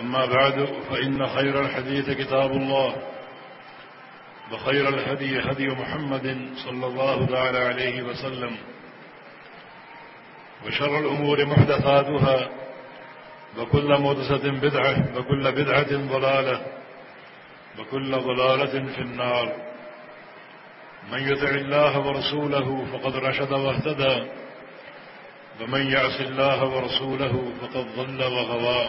أما بعد، فإن خير الحديث كتاب الله، وخير الهدي هدي محمد صلى الله تعالى عليه وسلم، وشر الأمور محدثاتها، وكل مدسة بدعة، وكل بدعة ضلالة، وكل ضلالة في النار. من يطع الله ورسوله فقد رشد واهتدى، ومن يعص الله ورسوله فقد ضل وغوى.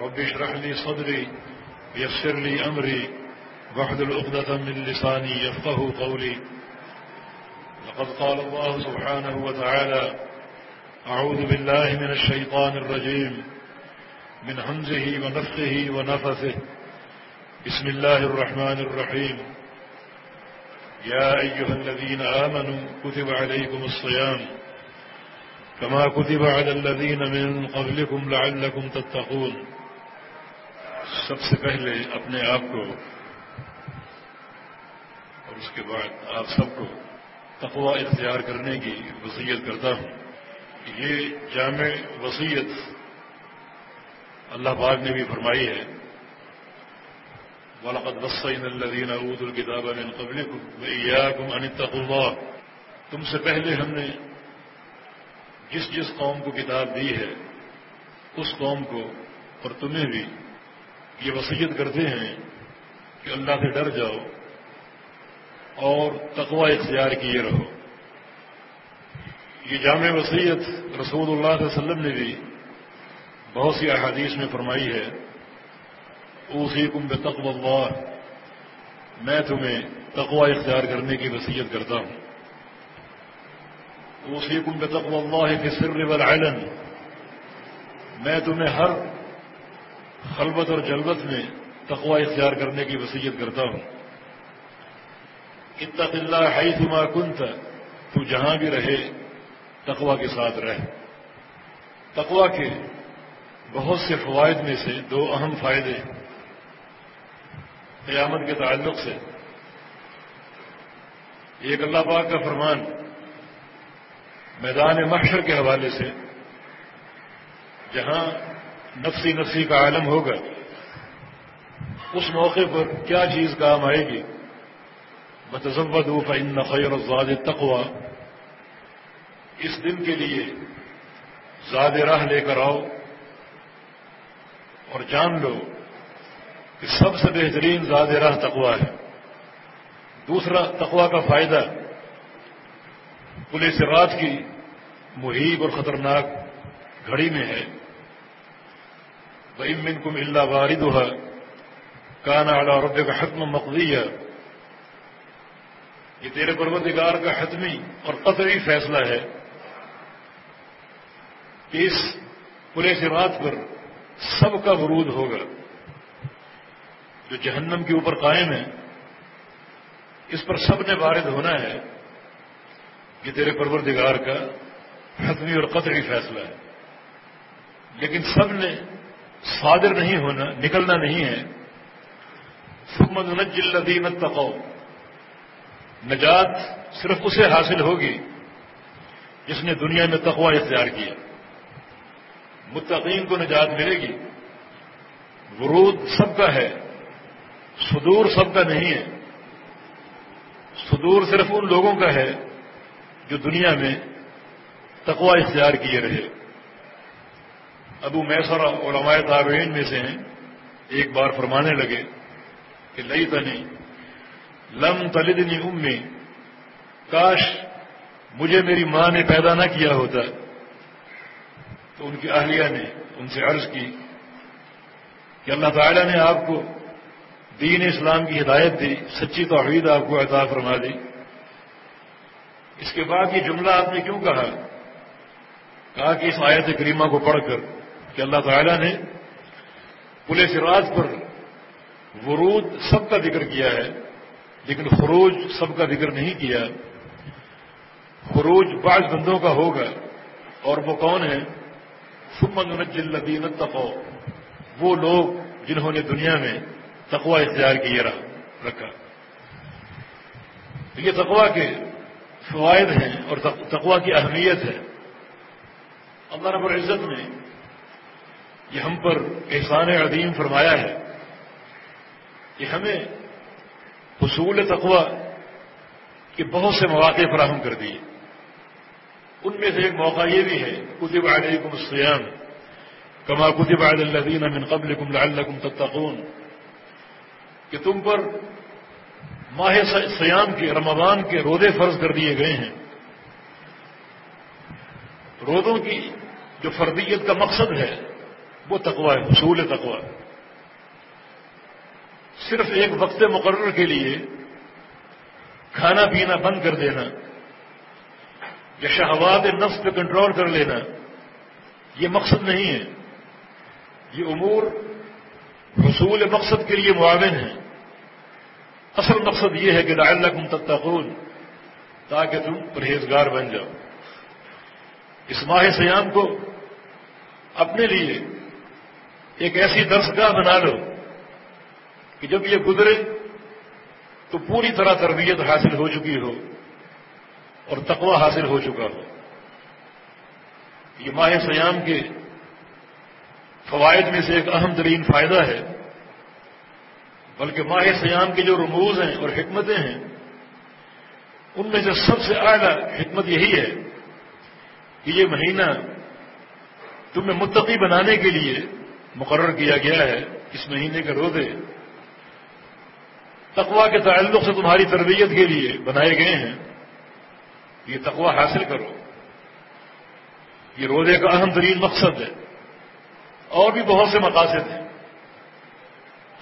رب اشرح لي صدري ويسر لي أمري، واحلل عقدة من لساني يفقه قولي. لقد قال الله سبحانه وتعالى أعوذ بالله من الشيطان الرجيم، من همزه ونفخه ونفثه. بسم الله الرحمن الرحيم. يا أيها الذين آمنوا، كتب عليكم الصيام. كما كتب على الذين من قبلكم لعلكم تتقون. سب سے پہلے اپنے آپ کو اور اس کے بعد آپ سب کو تقوا اختیار کرنے کی وصیت کرتا ہوں یہ جامع وصیت اللہ پاک نے بھی فرمائی ہے۔ وَلَقَدْ وَصَّيْنَا الَّذِينَ أُوتُوا الْكِتَابَ مِنْ قَبْلِكُمْ وَإِيَّاكُمْ تم سے پہلے ہم نے جس جس قوم کو کتاب دی ہے، اس قوم کو اور تمہیں بھی یہ وصیت کرتے ہیں کہ اللہ سے ڈر جاؤ اور تقوا اختیار کیے رہو۔ یہ جامع وصیت رسول اللہ علیہ وسلم نے بھی بہت سی احادیث میں فرمائی ہے۔ اوسیکم بتقو اللہ، میں تمہیں تقوا اختیار کرنے کی وصیت کرتا ہوں۔ اوسیکم بتقو اللہ کے سر والعلن، میں تمہیں ہر خلبت اور جلبت میں تقوا اختیار کرنے کی وصیت کرتا ہوں۔ اتق اللہ حیثما کنت، تو جہاں بھی رہے تقوا کے ساتھ رہ۔ تقوا کے بہت سے فوائد میں سے دو اہم فائدے قیامت کے تعلق سے۔ ایک اللہ پاک کا فرمان میدان محشر کے حوالے سے، جہاں نفسی نفسی کا عالم ہوگا۔ اس موقع پر کیا چیز کام آئے گی؟ بتضبد فن خیر الزاد تقوا اس دن کے لیے زاد راہ لے کر آؤ اور جان لو کہ سب سے بہترین زاد راہ تقوا ہے۔ دوسرا تقوا کا فائدہ۔ پولیس رات کی محیب اور خطرناک گھڑی میں ہے۔ بھائی من کم اللہ وارد ہوا کانا اعلیٰ رب کا حتم مقدیہ یہ تیرے پروردگار کا حتمی اور قطعی فیصلہ ہے کہ اس پولیس رات پر سب کا ورود ہوگا جو جہنم کے اوپر قائم ہے، اس پر سب نے وارد ہونا ہے، یہ تیرے پروردگار کا حتمی اور قطعی فیصلہ ہے۔ لیکن سب نے صادر نہیں ہونا، نکلنا نہیں ہے۔ سمد نجلدین تقو نجات صرف اسے حاصل ہوگی جس نے دنیا میں تقوا اختیار کیا۔ متقین کو نجات ملے گی۔ ورود سب کا ہے، صدور سب کا نہیں ہے۔ صدور صرف ان لوگوں کا ہے جو دنیا میں تقوا اختیار کیے رہے۔ ابو میسر علماء تابعین میں سے ہیں، ایک بار فرمانے لگے کہ لئی تنی لم تلدنی امی، کاش مجھے میری ماں نے پیدا نہ کیا ہوتا۔ تو ان کی اہلیہ نے ان سے عرض کی کہ اللہ تعالیٰ نے آپ کو دین اسلام کی ہدایت دی، سچی توحید آپ کو عطا فرما دی۔ اس کے بعد یہ جملہ آپ نے کیوں کہا؟ کہا کہ اس آیت کریمہ کو پڑھ کر کہ اللہ تعالیٰ نے پولیس راج پر ورود سب کا ذکر کیا ہے، لیکن خروج سب کا ذکر نہیں کیا۔ خروج بعض بندوں کا ہوگا اور وہ کون ہے سمن الدین تقو وہ لوگ جنہوں نے دنیا میں تقوا اختیار کیے رہا، رکھا۔ یہ تقوا کے فوائد ہیں اور تقوا کی اہمیت ہے۔ اللہ رب العزت نے یہ ہم پر احسان عظیم فرمایا ہے کہ ہمیں حصول تقوا کے بہت سے مواقع فراہم کر دیے۔ ان میں سے ایک موقع یہ بھی ہے، کتب علیکم السیام کما کتب علی الذین من قبلکم لعلکم تتقون۔ کہ تم پر ماہ سیام کے، رمضان کے رودے فرض کر دیے گئے ہیں۔ رودوں کی جو فردیت کا مقصد ہے وہ تقوا ہے حصول تقوا صرف ایک وقت مقرر کے لیے کھانا پینا بند کر دینا یا شہوات نفس پہ کنٹرول کر لینا، یہ مقصد نہیں ہے۔ یہ امور حصول مقصد کے لیے معاون ہے اصل مقصد یہ ہے کہ لعلکم تتقون، تاکہ تم پرہیزگار بن جاؤ۔ اس ماہ سیام کو اپنے لیے ایک ایسی درسگاہ بنا لو کہ جب یہ گزرے تو پوری طرح تربیت حاصل ہو چکی ہو اور تقوی حاصل ہو چکا ہو۔ یہ ماہ سیام کے فوائد میں سے ایک اہم ترین فائدہ ہے، بلکہ ماہ سیام کے جو رموز ہیں اور حکمتیں ہیں، ان میں سے سب سے اعلیٰ حکمت یہی ہے کہ یہ مہینہ تمہیں متقی بنانے کے لیے مقرر کیا گیا ہے اس مہینے کے روزے تقوا کے تعلق سے تمہاری تربیت کے لیے بنائے گئے ہیں۔ یہ تقوا حاصل کرو۔ یہ روزے کا اہم ترین مقصد ہے۔ اور بھی بہت سے مقاصد ہیں۔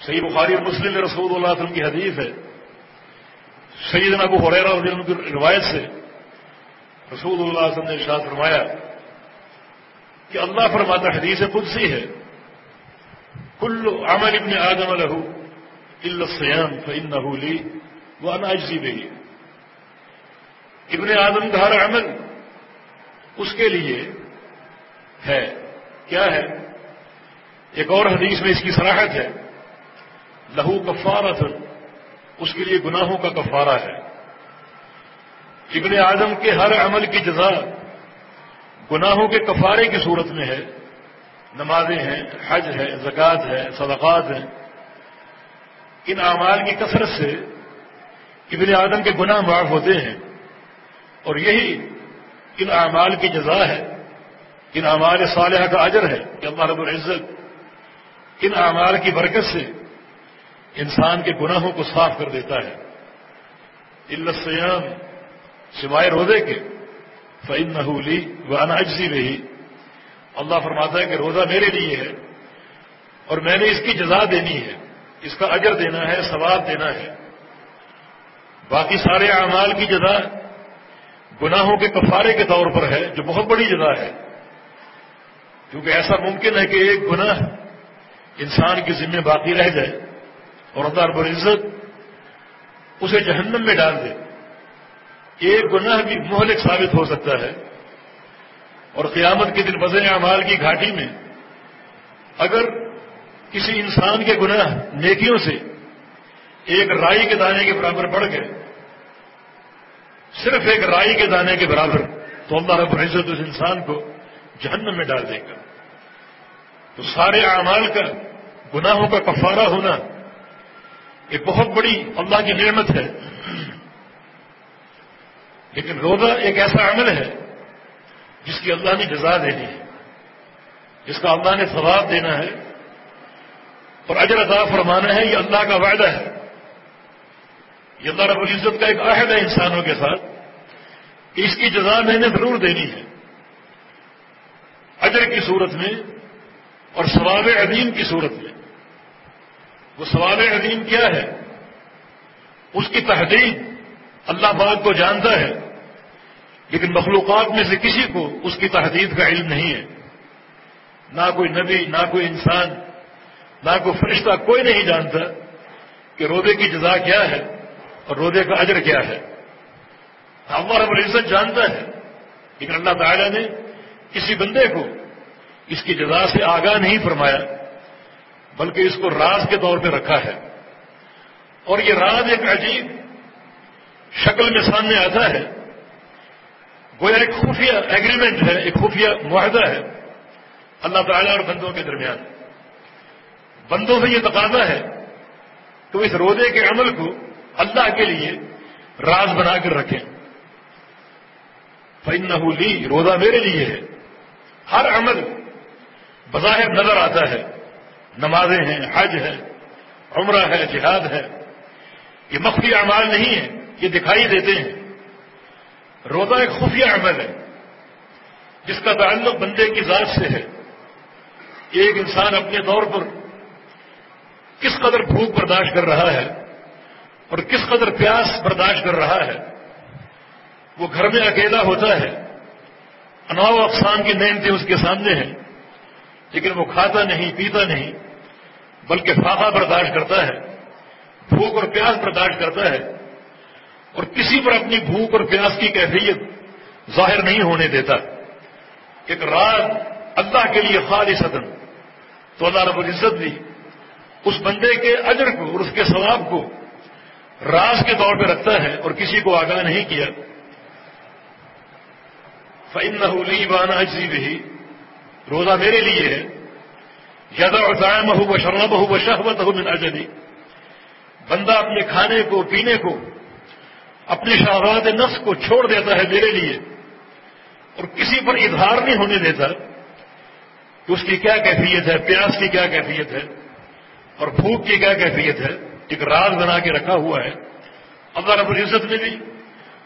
صحیح بخاری مسلم رسول اللہ وسلم کی حدیث ہے۔ سید ابو حریرہ رضی اللہ کی روایت سے رسول اللہ علیہ وسلم نے ارشاد فرمایا کہ اللہ فرماتا حدیث قدسی ہے۔ کل عمل ابن آدم لہو السیام فن لی وہ اناجی بھی ابن آدم کا ہر عمل اس کے لیے ہے. کیا ہے؟ ایک اور حدیث میں اس کی صلاحت ہے. لہو کفارت اس کے لیے گناہوں کا کفارہ ہے. ابن آدم کے ہر عمل کی جزا گناہوں کے کفارے کی صورت میں ہے. نمازیں ہیں، حج ہے، زکوٰۃ ہے، صدقات ہیں۔ ان اعمال کی کثرت سے ابن آدم کے گناہ معاف ہوتے ہیں۔ اور یہی ان اعمال کی جزا ہے۔ ان اعمال صالحہ کا اجر ہے کہ اللہ رب العزت ان اعمال کی برکت سے انسان کے گناہوں کو صاف کر دیتا ہے۔ السیام سوائے روزے کے فعن نحولی و اناجزی رہی اللہ فرماتا ہے کہ روزہ میرے لیے ہے اور میں نے اس کی جزا دینی ہے، اس کا اجر دینا ہے، ثواب دینا ہے۔ باقی سارے اعمال کی جزا گناہوں کے کفارے کے طور پر ہے، جو بہت بڑی جزا ہے۔ کیونکہ ایسا ممکن ہے کہ ایک گناہ انسان کی ذمہ باقی رہ جائے اور اللہ رب العزت اسے جہنم میں ڈال دے۔ ایک گناہ بھی مہلک ثابت ہو سکتا ہے۔ اور قیامت کے دن وزن اعمال کی گھاٹی میں اگر کسی انسان کے گناہ نیکیوں سے ایک رائی کے دانے کے برابر بڑھ گئے، صرف ایک رائی کے دانے کے برابر تو اللہ رب العزت اس انسان کو جہنم میں ڈال دے گا۔ تو سارے اعمال کا، گناہوں کا کفارہ ہونا ایک بہت بڑی اللہ کی نعمت ہے۔ لیکن روزہ ایک ایسا عمل ہے جس کی اللہ نے جزا دینی ہے، جس کا اللہ نے ثواب دینا ہے، اور اجر عطا فرمانا ہے، یہ اللہ کا وعدہ ہے۔ یہ اللہ رب العزت کا ایک عہد ہے انسانوں کے ساتھ کہ اس کی جزا میں نے ضرور دینی ہے۔ اجر کی صورت میں اور ثواب عظیم کی صورت میں۔ وہ ثواب عظیم کیا ہے؟ اس کی تحدید اللہ پاک کو جانتا ہے۔ لیکن مخلوقات میں سے کسی کو اس کی تحدید کا علم نہیں ہے۔ نہ کوئی نبی، نہ کوئی انسان، نہ کوئی فرشتہ، کوئی نہیں جانتا کہ رودے کی جزا کیا ہے اور رودے کا اجر کیا ہے۔ اللہ رب العزت جانتا ہے۔ لیکن اللہ تعالی نے کسی بندے کو اس کی جزا سے آگاہ نہیں فرمایا، بلکہ اس کو راز کے طور پہ رکھا ہے۔ اور یہ راز ایک عجیب شکل میں سامنے آتا ہے۔ گویا یعنی ایک خفیہ ایگریمنٹ ہے، ایک خفیہ معاہدہ ہے اللہ تعالیٰ اور بندوں کے درمیان۔ بندوں سے یہ تقاضا ہے تو اس روزے کے عمل کو اللہ کے لیے راز بنا کر رکھیں۔ فن لی روزہ میرے لیے ہے۔ ہر عمل بظاہر نظر آتا ہے۔ نمازیں ہیں، حج ہے، عمرہ ہے، جہاد ہے۔ یہ مخفی اعمال نہیں ہے یہ دکھائی دیتے ہیں۔ روزہ ایک خفیہ عمل ہے، جس کا تعلق بندے کی ذات سے ہے۔ ایک انسان اپنے طور پر کس قدر بھوک برداشت کر رہا ہے اور کس قدر پیاس برداشت کر رہا ہے، وہ گھر میں اکیلا ہوتا ہے۔ انواع اقسام کی نعمتیں اس کے سامنے ہیں، لیکن وہ کھاتا نہیں، پیتا نہیں، بلکہ فاقہ برداشت کرتا ہے، بھوک اور پیاس برداشت کرتا ہے۔ اور کسی پر اپنی بھوک اور پیاس کی کیفیت ظاہر نہیں ہونے دیتا۔ ایک رات اللہ کے لیے خالی سدن تو اللہ رب العزت بھی اس بندے کے اجر کو اور اس کے ثواب کو راز کے طور پہ رکھتا ہے اور کسی کو آگاہ نہیں کیا۔ فن نہ بانا اجزی بھی روزہ میرے لیے ہے۔ یادا اور ہو وہ شرم ہو وہ شہوت ہو من اجلی بندہ اپنے کھانے کو، پینے کو اپنے شہوات نفس کو چھوڑ دیتا ہے میرے لیے اور کسی پر اظہار نہیں ہونے دیتا کہ اس کی کیا کیفیت ہے، پیاس کی کیا کیفیت ہے اور بھوک کی کیا کیفیت ہے۔ ایک راز بنا کے رکھا ہوا ہے۔ اللہ رب العزت نے بھی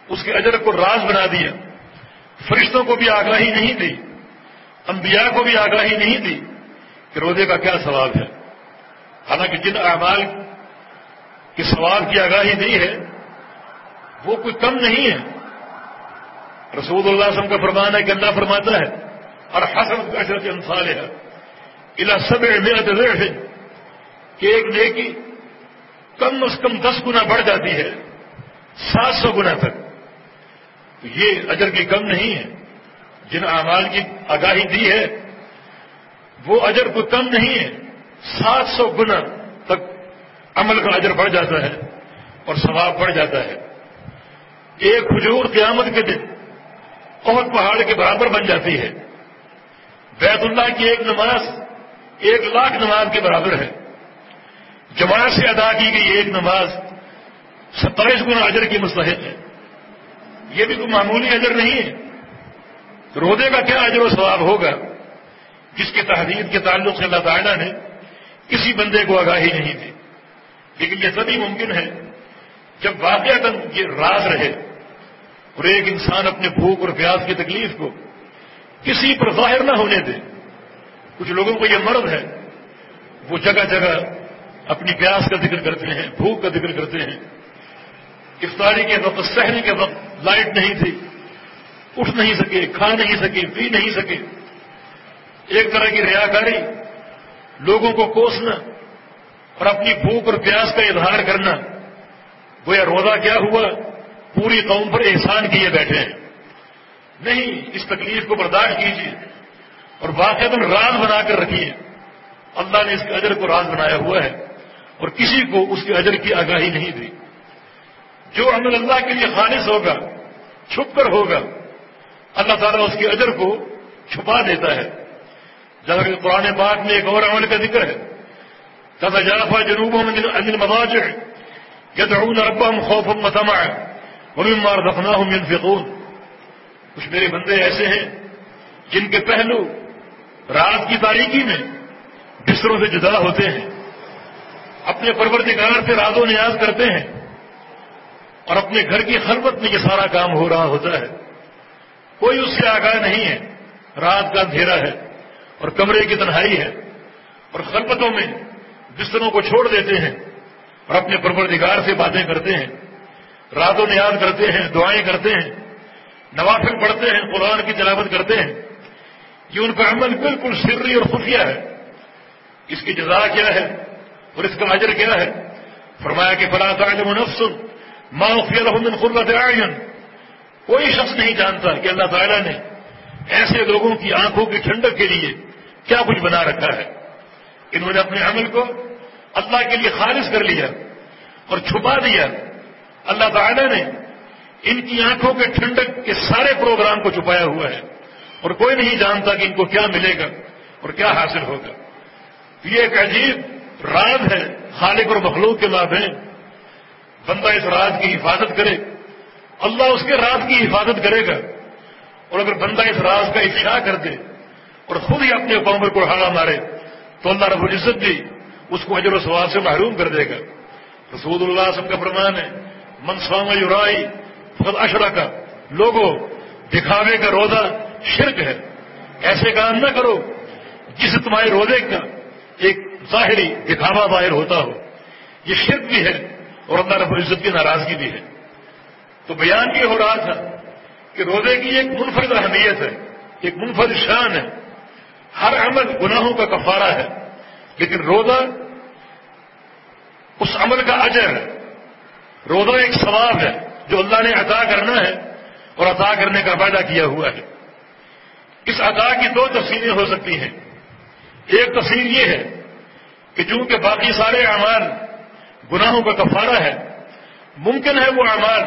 اس کے اجر کو راز بنا دیا۔ فرشتوں کو بھی آگاہی نہیں دی۔ انبیاء کو بھی آگاہی نہیں دی کہ روزے کا کیا ثواب ہے۔ حالانکہ جن اعمال کے ثواب کی آگاہی دی ہے وہ کوئی کم نہیں ہے۔ رسول اللہ وسلم کا فرمان ہے کہ اللہ فرماتا ہے اور حسن اشرت انصال ہے الا سب میرا ہے کہ ایک نیکی کم از کم دس گنا بڑھ جاتی ہے، سات سو گنا تک۔ تو یہ اجر کی کم نہیں ہے۔ جن اعمال کی آگاہی دی ہے، وہ اجر کو کم نہیں ہے، سات سو گنا تک عمل کا اجر بڑھ جاتا ہے اور ثواب بڑھ جاتا ہے۔ ایک کھجور قیامت کے دن بہت پہاڑ کے برابر بن جاتی ہے۔ بیت اللہ کی ایک نماز ایک لاکھ نماز کے برابر ہے۔ جماعت سے ادا کی گئی ایک نماز ستائیس گنا اجر کی مستحق ہے۔ یہ بھی کوئی معمولی اجر نہیں ہے۔ رودے کا کیا اجر و ثواب ہوگا؟ جس کی تحریر کے تعلق سے اللہ تعالیٰ نے کسی بندے کو آگاہی نہیں دی۔ لیکن یہ تبھی ممکن ہے۔ جب واقعہ یہ راز رہے اور ایک انسان اپنے بھوک اور پیاس کی تکلیف کو کسی پر ظاہر نہ ہونے دے۔ کچھ لوگوں کو یہ مرض ہے، وہ جگہ جگہ اپنی پیاس کا ذکر کرتے ہیں، بھوک کا ذکر کرتے ہیں۔ افطاری کے وقت سہنے کے وقت لائٹ نہیں تھی، اٹھ نہیں سکے، کھا نہیں سکے، پی نہیں سکے۔ ایک طرح کی ریاکاری، لوگوں کو کوسنا اور اپنی بھوک اور پیاس کا اظہار کرنا۔ گویا روزہ کیا ہوا؟ پوری قوم پر احسان کیے بیٹھے ہیں۔ نہیں، اس تکلیف کو برداشت کیجیے اور واقع راز بنا کر رکھیے۔ اللہ نے اس کے اجر کو راز بنایا ہوا ہے اور کسی کو اس کے اجر کی آگاہی نہیں دی۔ جو عمل اللہ کے لیے خالص ہوگا، چھپ کر ہوگا، اللہ تعالیٰ اس کے اجر کو چھپا دیتا ہے۔ جیسا کہ قرآن پاک میں ایک اور عمل کا ذکر ہے۔ تب جافا جنوبوں میں انل مواج یدعون ربهم خوفا وطمعا۔ ومما رزقناهم ينفقون. کچھ میرے بندے ایسے ہیں جن کے پہلو رات کی تاریکی میں بستروں سے جدا ہوتے ہیں، اپنے پروردگار سے راز و نیاز کرتے ہیں اور اپنے گھر کی خلبت میں یہ سارا کام ہو رہا ہوتا ہے۔ کوئی اس سے آگاہ نہیں ہے۔ رات کا اندھیرا ہے اور کمرے کی تنہائی ہے اور خلبتوں میں بستروں کو چھوڑ دیتے ہیں اور اپنے پروردگار سے باتیں کرتے ہیں۔ راتوں نے یاد کرتے ہیں، دعائیں کرتے ہیں، نوافل پڑھتے ہیں، قرآن کی تلاوت کرتے ہیں۔ یہ ان کا عمل بالکل سری اور خفیہ ہے۔ اس کی جزا کیا ہے؟ اور اس کا اجر کیا ہے؟ فرمایا کہ فلاں تعلم نفس ما من قربت اعین۔ کوئی شخص نہیں جانتا کہ اللہ تعالیٰ نے ایسے لوگوں کی آنکھوں کی ٹھنڈک کے لیے کیا کچھ بنا رکھا ہے۔ انہوں نے اپنے عمل کو اللہ کے لیے خارج کر لیا اور چھپا دیا۔ اللہ تعالیٰ نے ان کی آنکھوں کے ٹھنڈک کے سارے پروگرام کو چھپایا ہوا ہے اور کوئی نہیں جانتا کہ ان کو کیا ملے گا اور کیا حاصل ہوگا۔ یہ ایک عجیب راز ہے، خالق اور مخلوق کے ہیں بندہ اس راز کی حفاظت کرے۔ اللہ اس کے راز کی حفاظت کرے گا۔ اور اگر بندہ اس راز کا افشا کر دے اور خود ہی اپنے قوم کو ہاڑا مارے، تو اللہ رب العزت بھی اس کو اجر و سوال سے محروم کر دے گا۔ رسول اللہ سب کا فرمان ہے منسوام یورائی خود اشرا کا لوگوں دکھاوے کا روزہ شرک ہے۔ ایسے کام نہ کرو جس تمہارے روزے کا ایک ظاہری دکھاوا ظاہر ہوتا ہو۔ یہ شرک بھی ہے اور اللہ رب العزت کی ناراضگی بھی ہے۔ تو بیان یہ ہو رہا تھا کہ روزے کی ایک منفرد اہمیت ہے، ایک منفرد شان ہے۔ ہر عمل گناہوں کا کفارہ ہے، لیکن روزہ اس عمل کا اجر ہے۔ روزہ ایک ثواب ہے جو اللہ نے عطا کرنا ہے اور عطا کرنے کا وعدہ کیا ہوا ہے۔ اس عطا کی دو تفصیلیں ہو سکتی ہیں۔ ایک تفصیل یہ ہے کہ چونکہ باقی سارے اعمال گناہوں کا کفارہ ہے، ممکن ہے وہ اعمال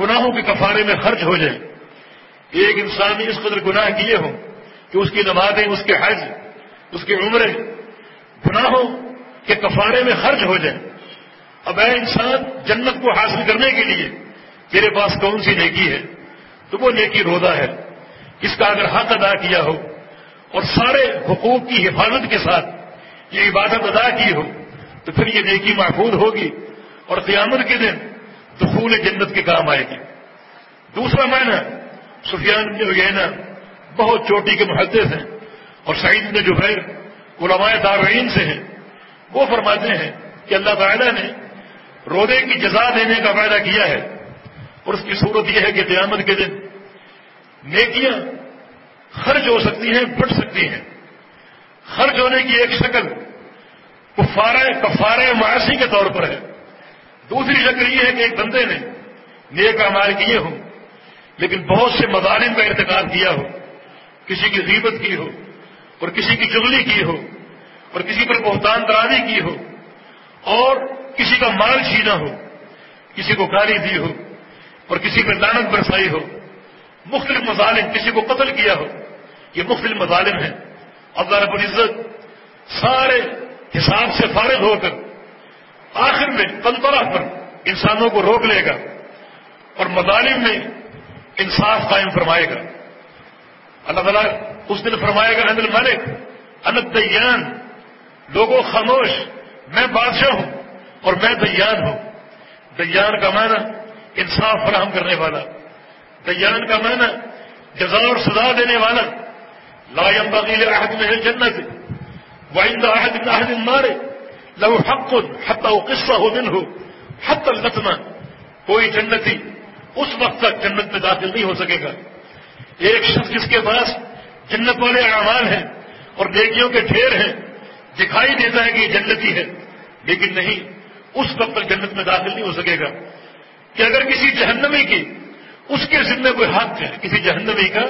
گناہوں کے کفارے میں خرچ ہو جائیں۔ ایک انسان نے اس قدر گناہ کیے ہوں کہ اس کی نمازیں، اس کے حج، اس کی عمریں گناہوں کے کفارے میں خرچ ہو جائیں۔ اب اے انسان جنت کو حاصل کرنے کے لیے تیرے پاس کون سی نیکی ہے؟ تو وہ نیکی روزہ ہے۔ اس کا اگر حق ادا کیا ہو اور سارے حقوق کی حفاظت کے ساتھ یہ عبادت ادا کی ہو، تو پھر یہ نیکی محفوظ ہوگی اور قیامت کے دن دخول جنت کے کام آئے گی۔ دوسرا معنی، سفیان بن بہت چوٹی کے محدث ہیں اور سعید نے جو خیر علماء دارعین سے ہیں۔ وہ فرماتے ہیں کہ اللہ تعالیٰ نے روزے کی جزا دینے کا وعدہ کیا ہے اور اس کی صورت یہ ہے کہ قیامت کے دن نیکیاں خرچ ہو سکتی ہیں پھٹ سکتی ہیں۔ خرچ ہونے کی ایک شکل کفارہ کفارہ معاشی کے طور پر ہے۔ دوسری شکل یہ ہے کہ ایک بندے نے نیک امال کیے ہوں، لیکن بہت سے مظالم کا ارتکاب کیا ہو، کسی کی غیبت کی ہو اور کسی کی چغلی کی ہو اور کسی پر بہتان درازی کی ہو۔ اور کسی کا مال چھینا ہو، کسی کو گالی دی ہو اور کسی پر لانت برسائی ہو، مختلف مظالم کسی کو قتل کیا ہو، یہ مختلف مظالم ہیں۔ اللہ رب العزت سارے حساب سے فارغ ہو کر آخر میں پنپرا پر انسانوں کو روک لے گا اور مظالم میں انصاف قائم فرمائے گا۔ اللہ تعالیٰ اس دن فرمائے گا اندر ملک انت دیان لوگوں خاموش، میں بادشاہ ہوں۔ اور میں دیان ہوں۔ دیان کا معنی انصاف فراہم کرنے والا۔ دیان کا معنی جزا اور سزا دینے والا۔ لا ينبغي لأحد من الجنة وعند أحد من أهل النار لو حق حتى أقصه منه حتى اللتمة کوئی جنتی اس وقت تک جنت میں داخل نہیں ہو سکے گا۔ ایک شخص جس کے پاس جنت والے اعمال ہیں اور نیکیوں کے ڈھیر ہیں، دکھائی دیتا ہے کہ یہ جنتی ہے، لیکن نہیں۔ اس وقت تک جنت میں داخل نہیں ہو سکے گا کہ اگر کسی جہنمی کی اس کے ذمے کوئی حق ہے، کسی جہنمی کا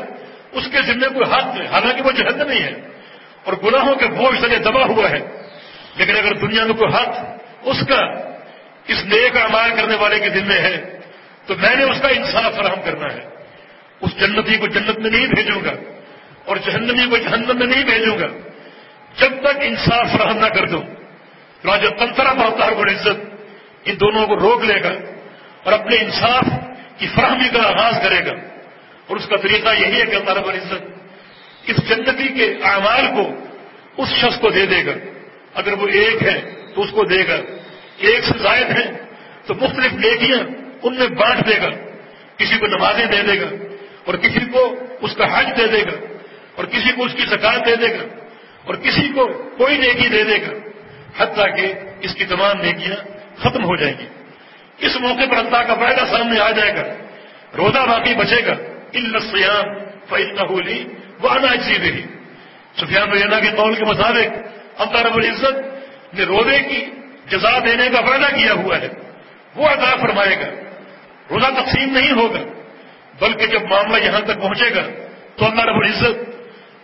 اس کے ذمے کوئی حق ہے، حالانکہ وہ جہنمی ہے اور گناہوں کے بوجھ سے دبا ہوا ہے، لیکن اگر دنیا میں کوئی حق اس کا اس نیک امال کرنے والے کے ذمے ہے، تو میں نے اس کا انصاف فراہم کرنا ہے۔ اس جنتی کو جنت میں نہیں بھیجوں گا اور جہنمی کو جہنم میں نہیں بھیجوں گا۔ جب تک انصاف فراہم نہ کر دوں۔ راجا تنترا بہت ہر بڑی عزت ان دونوں کو روک لے گا اور اپنے انصاف کی فراہمی کا آغاز کرے گا اور اس کا طریقہ یہی ہے کہ اللہ رب العزت اس جنتی کے اعمال کو اس شخص کو دے دے گا۔ اگر وہ ایک ہے تو اس کو دے گا۔ ایک سے زائد ہیں تو مختلف نیکیاں ان میں بانٹ دے گا۔ کسی کو نمازیں دے دے گا اور کسی کو اس کا حج دے دے گا اور کسی کو اس کی زکات دے دے گا اور کسی کو کوئی نیکی دے دے گا۔ حتیٰ کہ اس کی تمام نیکیاں ختم ہو جائیں گی۔ اس موقع پر اللہ کا فائدہ سامنے آ جائے گا۔ روزہ باقی بچے گا۔ السیام فعل قبولی وہ اناجی رہی سفیان رینا کے قول کے مطابق اللہ رب العزت نے روزے کی جزا دینے کا وعدہ کیا ہوا ہے۔ وہ ادا فرمائے گا۔ روزہ تقسیم نہیں ہوگا، بلکہ جب معاملہ یہاں تک پہنچے گا تو اللہ رب العزت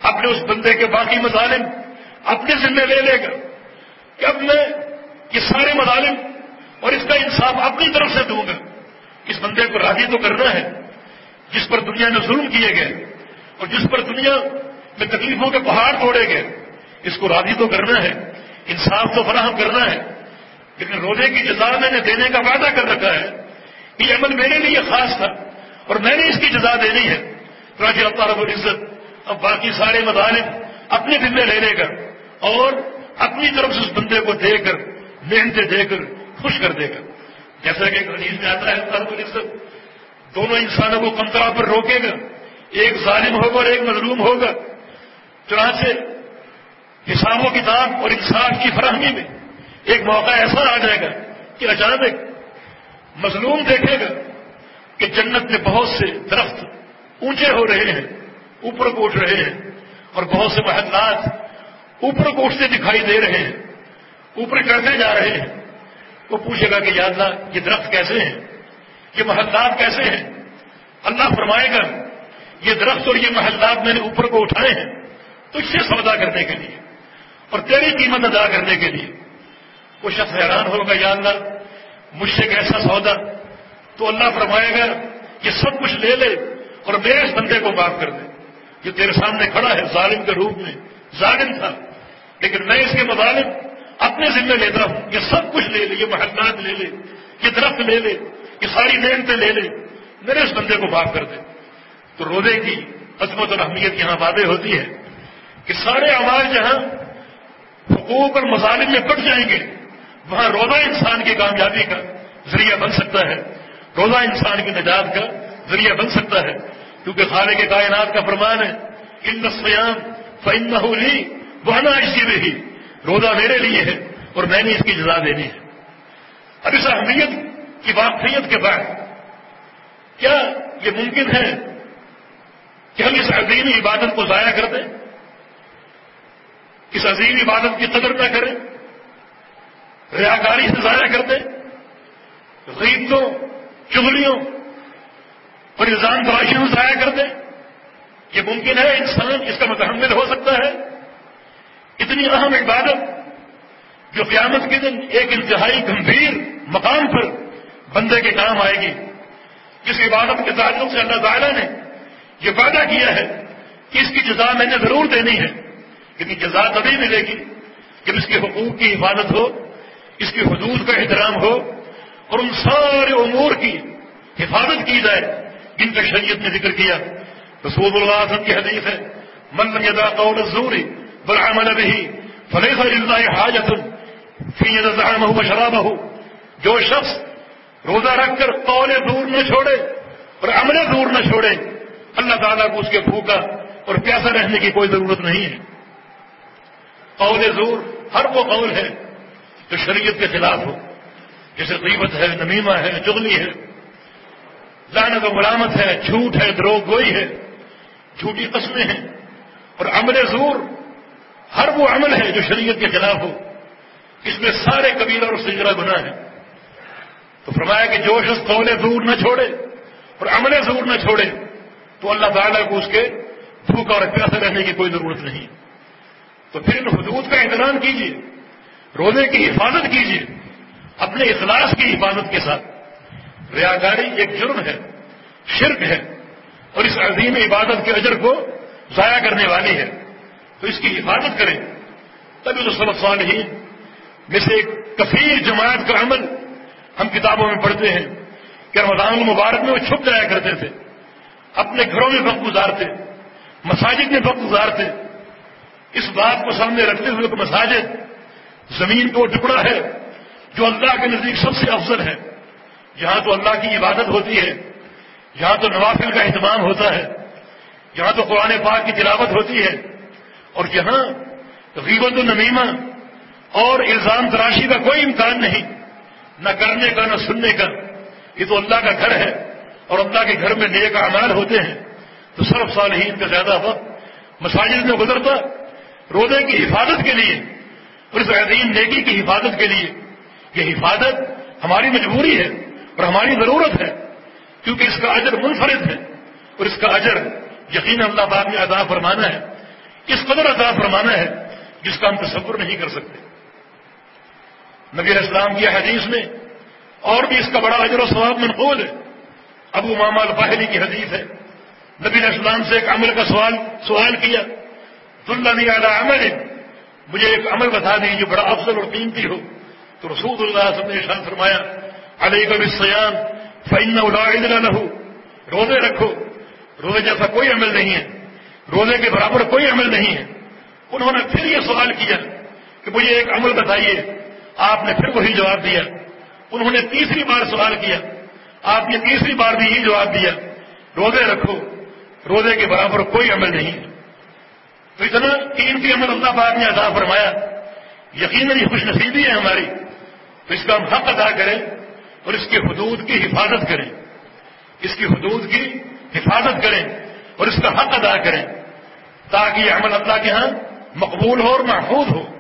اپنے اس بندے کے باقی مظالم اپنے ذمہ لے لے گا۔ کہ اب میں یہ سارے مظالم اور اس کا انصاف اپنی طرف سے دوں گا۔ اس بندے کو راضی تو کرنا ہے، جس پر دنیا میں ظلم کیے گئے اور جس پر دنیا میں تکلیفوں کے پہاڑ توڑے گئے، اس کو راضی تو کرنا ہے، انصاف تو فراہم کرنا ہے۔ لیکن روزے کی جزا میں نے دینے کا وعدہ کر رکھا ہے۔ یہ عمل میرے لیے خاص تھا اور میں نے اس کی جزا دینی ہے۔ راجی اللہ رب العزت اب باقی سارے مظالم اپنے دل میں لے لے گا اور اپنی طرف سے اس بندے کو دے کر، محنتیں دے کر، خوش کر دے گا جیسا کہ حدیث میں آتا ہے العزت دونوں انسانوں کو کمترا پر روکے گا۔ ایک ظالم ہوگا اور ایک مظلوم ہوگا۔ چنانچہ حساب و کتاب اور انصاف کی فراہمی میں ایک موقع ایسا آ جائے گا کہ اچانک مظلوم دیکھے گا کہ جنت میں بہت سے درخت اونچے ہو رہے ہیں، اوپر کو اٹھ رہے ہیں اور بہت سے محلات اوپر کو اٹھتے دکھائی دے رہے ہیں۔ اوپر چڑھتے جا رہے ہیں۔ وہ پوچھے گا کہ یا اللہ، یہ درخت کیسے ہیں؟ یہ محلات کیسے ہیں؟ اللہ فرمائے گا، یہ درخت اور یہ محلات میں نے اوپر کو اٹھائے ہیں۔ تو اس سے سودا کرنے کے لیے اور تیری قیمت ادا کرنے کے لیے۔ وہ شخص حیران ہوگا، یا اللہ، مجھ سے کیسا سودا؟ تو اللہ فرمائے گا، یہ سب کچھ لے لے اور میرے اس بندے کو معاف کر دے۔ جو تیرے سامنے کھڑا ہے، ظالم کے روپ میں۔ ظالم تھا۔ لیکن میں اس کے مظالم اپنے ذمہ لیتا ہوں یہ سب کچھ لے لے، یہ محلات لے لے، یہ درخت لے لے، یہ ساری نعمتیں لے لے۔ میرے اس بندے کو معاف کر دے۔ تو روزے کی عظمت اور اہمیت یہاں واضح ہوتی ہے کہ سارے عوام جہاں حقوق اور مظالم میں کٹ جائیں گے۔ وہاں روزہ انسان کی کامیابی کا ذریعہ بن سکتا ہے۔ روزہ انسان کی نجات کا ذریعہ بن سکتا ہے۔ کیونکہ خانے کے کائنات کا فرمان ہے، ان سیام فن لی وہاں اسی میں ہی روزہ میرے لیے ہے اور میں نے اس کی جزا دینی ہے۔ اب اس اہمیت کی واقفیت کے بعد کیا یہ ممکن ہے کہ ہم اس عظیم عبادت کو ضائع کر دیں؟ اس عظیم عبادت کی قدر نہ کریں؟ ریاکاری سے ضائع کر دیں؟ غیبتوں چغلیوں اور الزام تلاشیوں سے ضائع کر دیں؟ یہ ممکن ہے انسان اس کا متحمل ہو سکتا ہے۔ اتنی اہم عبادت جو قیامت کے دن ایک انتہائی گمبھیر مقام پر بندے کے کام آئے گی۔ جس عبادت کے تعلق سے اللہ تعالیٰ نے یہ وعدہ کیا ہے کہ اس کی جزا میں نے ضرور دینی ہے۔ لیکن جزا تبھی ملے گی جب اس کے حقوق کی حفاظت ہو، اس کی حدود کا احترام ہو اور ان سارے امور کی حفاظت کی جائے۔ جن کا شریعت نے ذکر کیا۔ رسول اللہ وسلم کی حدیث ہے، من یدا قول الزوری برعمل بھی فلیح اللہ حاجت فی زعمہ و شرابہ جو شخص روزہ رکھ کر قول دور نہ چھوڑے اور عمل دور نہ چھوڑے، اللہ تعالیٰ کو اس کے بھوکا اور پیاسا رہنے کی کوئی ضرورت نہیں ہے۔ قول زور ہر وہ قول ہے جو شریعت کے خلاف ہو، جیسے قیمت ہے، نمیمہ ہے، چغلی ہے لانت و ملامت ہے، جھوٹ ہے دروگ گوئی ہے۔ جھوٹی قسمیں ہیں اور عمل زور ہر وہ عمل ہے جو شریعت کے خلاف ہو، اس میں سارے قبیلہ اور سجرا گناہ ہے تو فرمایا کہ جو شخص قول دور نہ چھوڑے اور عمل زور نہ چھوڑے، تو اللہ تعالیٰ کو اس کے بھوکا اور پیاسے رہنے کی کوئی ضرورت نہیں۔ تو پھر ان حدود کا احترام کیجیے روزے کی حفاظت کیجیے اپنے اخلاص کی حفاظت کے ساتھ۔ ریاکاری ایک جرم ہے، شرک ہے۔ اور اس عظیم عبادت کے اجر کو ضائع کرنے والی ہے۔ تو اس کی حفاظت کریں۔ تبھی تو سبق صالحین، میں سے ایک کثیر جماعت کا عمل ہم کتابوں میں پڑھتے ہیں کہ رمضان المبارک میں وہ چھپ جایا کرتے تھے۔ اپنے گھروں میں وقت گزارتے، مساجد میں وقت گزارتے۔ اس بات کو سامنے رکھتے ہوئے کہ مساجد زمین کو ٹکڑا ہے جو اللہ کے نزدیک سب سے افضل ہے۔ یہاں تو اللہ کی عبادت ہوتی ہے۔ یہاں تو نوافل کا اہتمام ہوتا ہے۔ یہاں تو قرآن پاک کی تلاوت ہوتی ہے۔ اور یہاں غیبت النمیمہ اور الزام تراشی کا کوئی امکان نہیں۔ نہ کرنے کا، نہ سننے کا۔ یہ تو اللہ کا گھر ہے اور اللہ کے گھر میں نیک اعمال ہوتے ہیں۔ تو سرف صالحین کا زیادہ وقت مساجد میں گزرتا، روزے کی حفاظت کے لیے اور اس عظیم نیکی کی حفاظت کے لیے۔ یہ حفاظت ہماری مجبوری ہے اور ہماری ضرورت ہے۔ کیونکہ اس کا اجر منفرد ہے اور اس کا اجر یقین اللہ بعد میں ادا فرمانا ہے، اس قدر ادا فرمانا ہے جس کا ہم تصور نہیں کر سکتے۔ نبی اسلام کی حدیث میں اور بھی اس کا بڑا اجر و ثواب منقول ہے۔ ابو ماما الفاہلی کی حدیث ہے۔ نبی اسلام سے ایک عمل کا سوال سوال کیا۔ نہیں عمل ہے مجھے ایک عمل بتا دیں جو بڑا افضل اور قیمتی ہو۔ تو رسول اللہ نے شان فرمایا علیہ کبھی سیام فائن نہ ہو روزے رکھو. روزے جیسا کوئی عمل نہیں ہے. روزے کے برابر کوئی عمل نہیں ہے. انہوں نے پھر یہ سوال کیا کہ مجھے ایک عمل بتائیے. آپ نے پھر وہی جواب دیا. انہوں نے تیسری بار سوال کیا. آپ نے تیسری بار بھی یہی جواب دیا. روزے رکھو. روزے کے برابر کوئی عمل نہیں ہے. تو اتنا تین کی عمل اللہ پاک نے ادا فرمایا. یقیناً یہ خوش نصیبی ہے ہماری. تو اس کا ہم حق ادا کریں اور اس کے حدود کی حفاظت کریں۔ اس کی حدود کی حفاظت کریں اور اس کا حق ادا کریں تاکہ یہ عمل اللہ کے ہاں مقبول ہو اور محفوظ ہو۔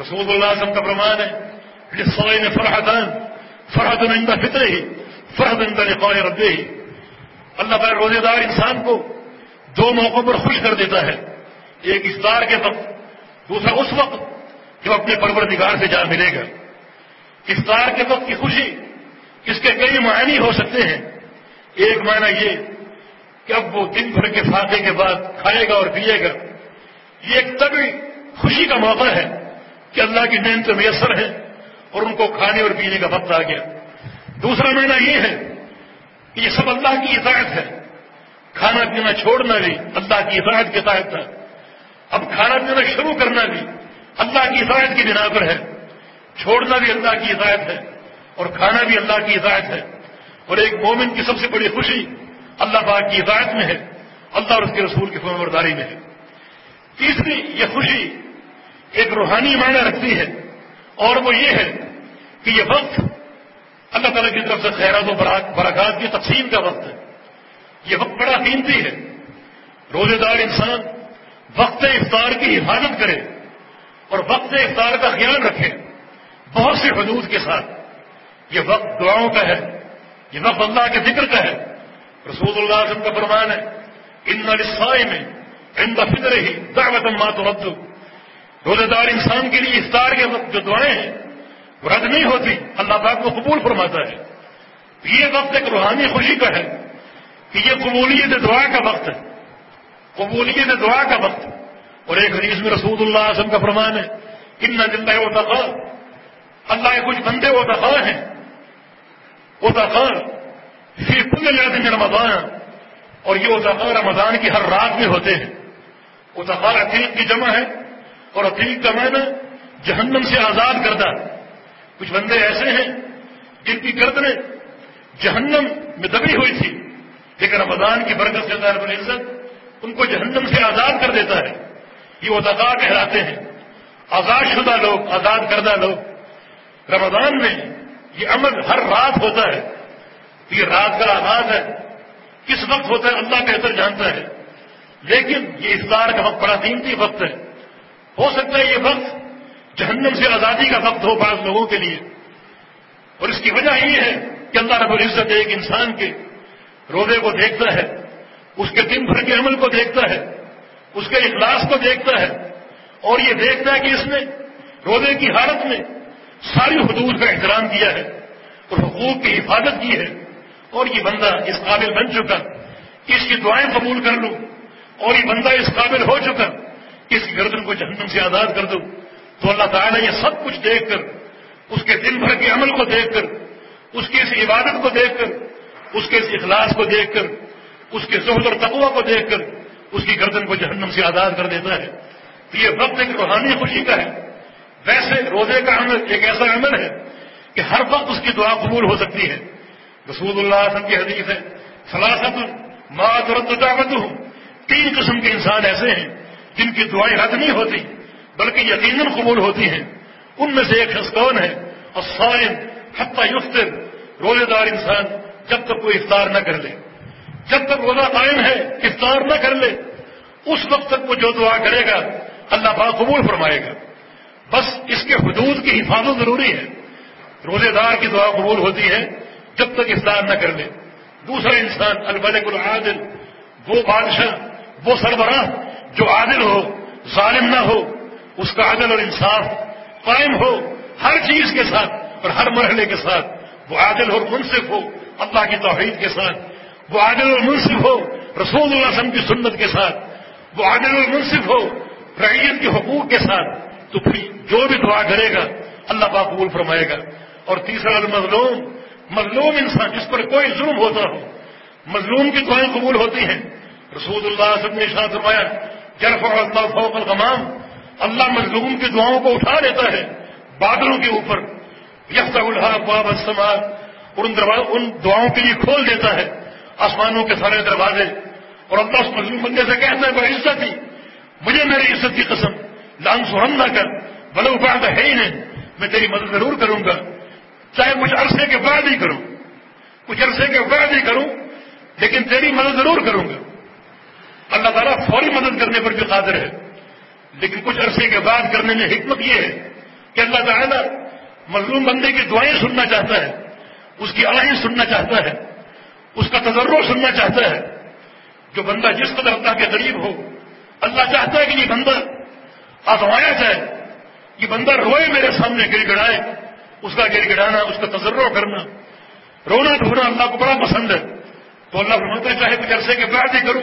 رسول اللہ وسلم کا پرمان ہے سوئے نے فرحتان فرحت نندہ فطرے ہی فرحت نندہ لقاء ربے ہی اللہ تعالی روزے دار انسان کو دو موقعوں پر خوش کر دیتا ہے۔ ایک افطار کے وقت، دوسرا اس وقت جو اپنے پروردگار سے جا ملے گا۔ افطار کے وقت کی خوشی اس کے کئی معنی ہو سکتے ہیں۔ ایک معنی یہ کہ اب وہ دن بھر کے فاقے کے بعد کھائے گا اور پیے گا۔ یہ ایک طبی خوشی کا موقع ہے کہ اللہ کی نعمت میسر ہے اور ان کو کھانے اور پینے کا وقت آ گیا۔ دوسرا معنی یہ ہے کہ یہ سب اللہ کی اطاعت ہے۔ کھانا پینا چھوڑنا بھی اللہ کی اطاعت کے تحت تھا اب کھانا پینا شروع کرنا بھی اللہ کی اطاعت کی بنا پر ہے۔ چھوڑنا بھی اللہ کی اطاعت ہے اور کھانا بھی اللہ کی اطاعت ہے اور ایک مومن کی سب سے بڑی خوشی اللہ پاک کی ہدایت میں ہے، اللہ اور اس کے رسول کی فمبرداری میں ہے۔ تیسری، یہ خوشی ایک روحانی معنی رکھتی ہے اور وہ یہ ہے کہ یہ وقت اللہ تعالیٰ کی طرف سے خیرات و برکات کی تقسیم کا وقت ہے۔ یہ وقت بڑا قیمتی ہے۔ روزے دار انسان وقت افطار کی حفاظت کرے اور وقت افطار کا خیال رکھے۔ بہت سے حدود کے ساتھ۔ یہ وقت دعاؤں کا ہے، یہ وقت اللہ کے ذکر کا ہے۔ رسول اللہ وسلم کا فرمان ہے، ان نسائے میں ان کا فکر ہی دعوت مات رد روزے دار انسان کے لیے افطار کے وقت جو دعائیں ہیں، وہ رد نہیں ہوتی۔ اللہ پاک کو قبول فرماتا ہے۔ یہ وقت ایک روحانی خوشی کا ہے کہ یہ قبولیت دعا کا وقت ہے۔ قبولیت دعا کا وقت۔ اور ایک حدیث میں رسول اللہ وسلم کا فرمان ہے، ان نہ زندہ و تخا اللہ کے کچھ بندے و تخا ہیں۔ وہ تخا پھر کل جاتے ہیں رمضان۔ اور یہ اتفاق رمضان کی ہر رات میں ہوتے ہیں۔ اتفاق عتیق کی جمع ہے اور عتیق کا معنی جہنم سے آزاد کردہ۔ کچھ بندے ایسے ہیں جن کی گردنیں جہنم میں دبی ہوئی تھی، لیکن رمضان کی برکت سے رب العزت ان کو جہنم سے آزاد کر دیتا ہے۔ یہ وہ کہلاتے ہیں۔ آزاد شدہ لوگ، آزاد کردہ لوگ۔ رمضان میں یہ عمل ہر رات ہوتا ہے، یہ رات کا آغاز ہے، کس وقت ہوتا ہے اللہ بہتر جانتا ہے۔ لیکن یہ افطار کا وقت بڑا قیمتی وقت ہے۔ ہو سکتا ہے یہ وقت جہنم سے آزادی کا وقت ہو بعض لوگوں کے لیے۔ اور اس کی وجہ یہ ہے کہ اللہ رب العزت ایک انسان کے روزے کو دیکھتا ہے، اس کے دن بھر کے عمل کو دیکھتا ہے، اس کے اخلاص کو دیکھتا ہے۔ اور یہ دیکھتا ہے کہ اس نے روزے کی حالت میں ساری حدود کا احترام کیا ہے اور حقوق کی حفاظت کی ہے اور یہ بندہ اس قابل بن چکا اس کی دعائیں قبول کر لوں اور یہ بندہ اس قابل ہو چکا اس کی گردن کو جہنم سے آزاد کر دوں تو اللہ تعالیٰ یہ سب کچھ دیکھ کر، اس کے دن بھر کے عمل کو دیکھ کر، اس کی اس عبادت کو دیکھ کر، اس کے اس اخلاص کو دیکھ کر، اس کے زہد اور تقوا کو دیکھ کر، اس کی گردن کو جہنم سے آزاد کر دیتا ہے۔ تو یہ وقت ایک روحانی خوشی کا ہے۔ ویسے روزے کا عمل ایک ایسا عمل ہے کہ ہر وقت اس کی دعا قبول ہو سکتی ہے۔ رسول اللہ وسلم کی حدیث ہے فلاست ماں دعوت ہوں تین قسم کے انسان ایسے ہیں جن کی دعائیں رد نہیں ہوتی، بلکہ یقیناً قبول ہوتی ہیں۔ ان میں سے ایک شخص کون ہے؟ اور سائن حتہ یفتر روزے دار انسان جب تک کوئی افطار نہ کر لے۔ جب تک روزہ قائم ہے، افطار نہ کر لے۔ اس وقت تک وہ جو دعا کرے گا، اللہ پاک قبول فرمائے گا۔ بس اس کے حدود کی حفاظت ضروری ہے۔ روزے دار کی دعا قبول ہوتی ہے، جب تک افطار نہ کر لے۔ دوسرا انسان، الملک العادل، وہ بادشاہ، وہ سربراہ جو عادل ہو، ظالم نہ ہو، اس کا عدل اور انصاف قائم ہو ہر چیز کے ساتھ اور ہر مرحلے کے ساتھ۔ وہ عادل اور منصف ہو اللہ کی توحید کے ساتھ۔ وہ عادل اور منصف ہو رسول اللہ وسلم کی سنت کے ساتھ۔ وہ عادل اور منصف ہو رعیت کے حقوق کے ساتھ۔ تو پھر جو بھی دعا کرے گا، اللہ پاک قبول فرمائے گا۔ اور تیسرا المظلوم مظلوم انسان جس پر کوئی ظلم ہوتا ہو، مظلوم کی دعائیں قبول ہوتی ہیں۔ رسول اللہ وسلم نے فرمایا جرف اور اللہ فوق الغمام اللہ مظلوم کی دعاؤں کو اٹھا لیتا ہے بادلوں کے اوپر۔ یکتا الحا باب استعمال اور ان ان دعاؤں کے لیے کھول دیتا ہے آسمانوں کے سارے دروازے۔ اور اللہ اس مظلوم بندے سے کہتا ہے، بڑی عزت ہی مجھے میری عزت کی قسم۔ لان سہن نہ کر، بلو بات ہے ہی نہیں، میں تیری مدد ضرور کروں گا۔ چاہے کچھ عرصے کے بعد ہی کروں، کچھ عرصے کے بعد ہی کروں، لیکن تیری مدد ضرور کروں گا۔ اللہ تعالیٰ فوری مدد کرنے پر بھی قادر ہے۔ لیکن کچھ عرصے کے بعد کرنے میں حکمت یہ ہے کہ اللہ تعالیٰ مظلوم بندے کی دعائیں سننا چاہتا ہے، اس کی آہیں سننا چاہتا ہے، اس کا تجرب سننا چاہتا ہے۔ جو بندہ جس قدر اللہ کے قریب ہو، اللہ چاہتا ہے کہ یہ بندہ آزمایا جائے۔ یہ بندہ روئے میرے سامنے گر گڑائے اس کا گر گڑانا اس کا تجربہ کرنا۔ رونا دھونا اللہ کو بڑا پسند ہے۔ تو اللہ فرماتا ہے، چاہے کچھ عرصے کے بعد ہی کروں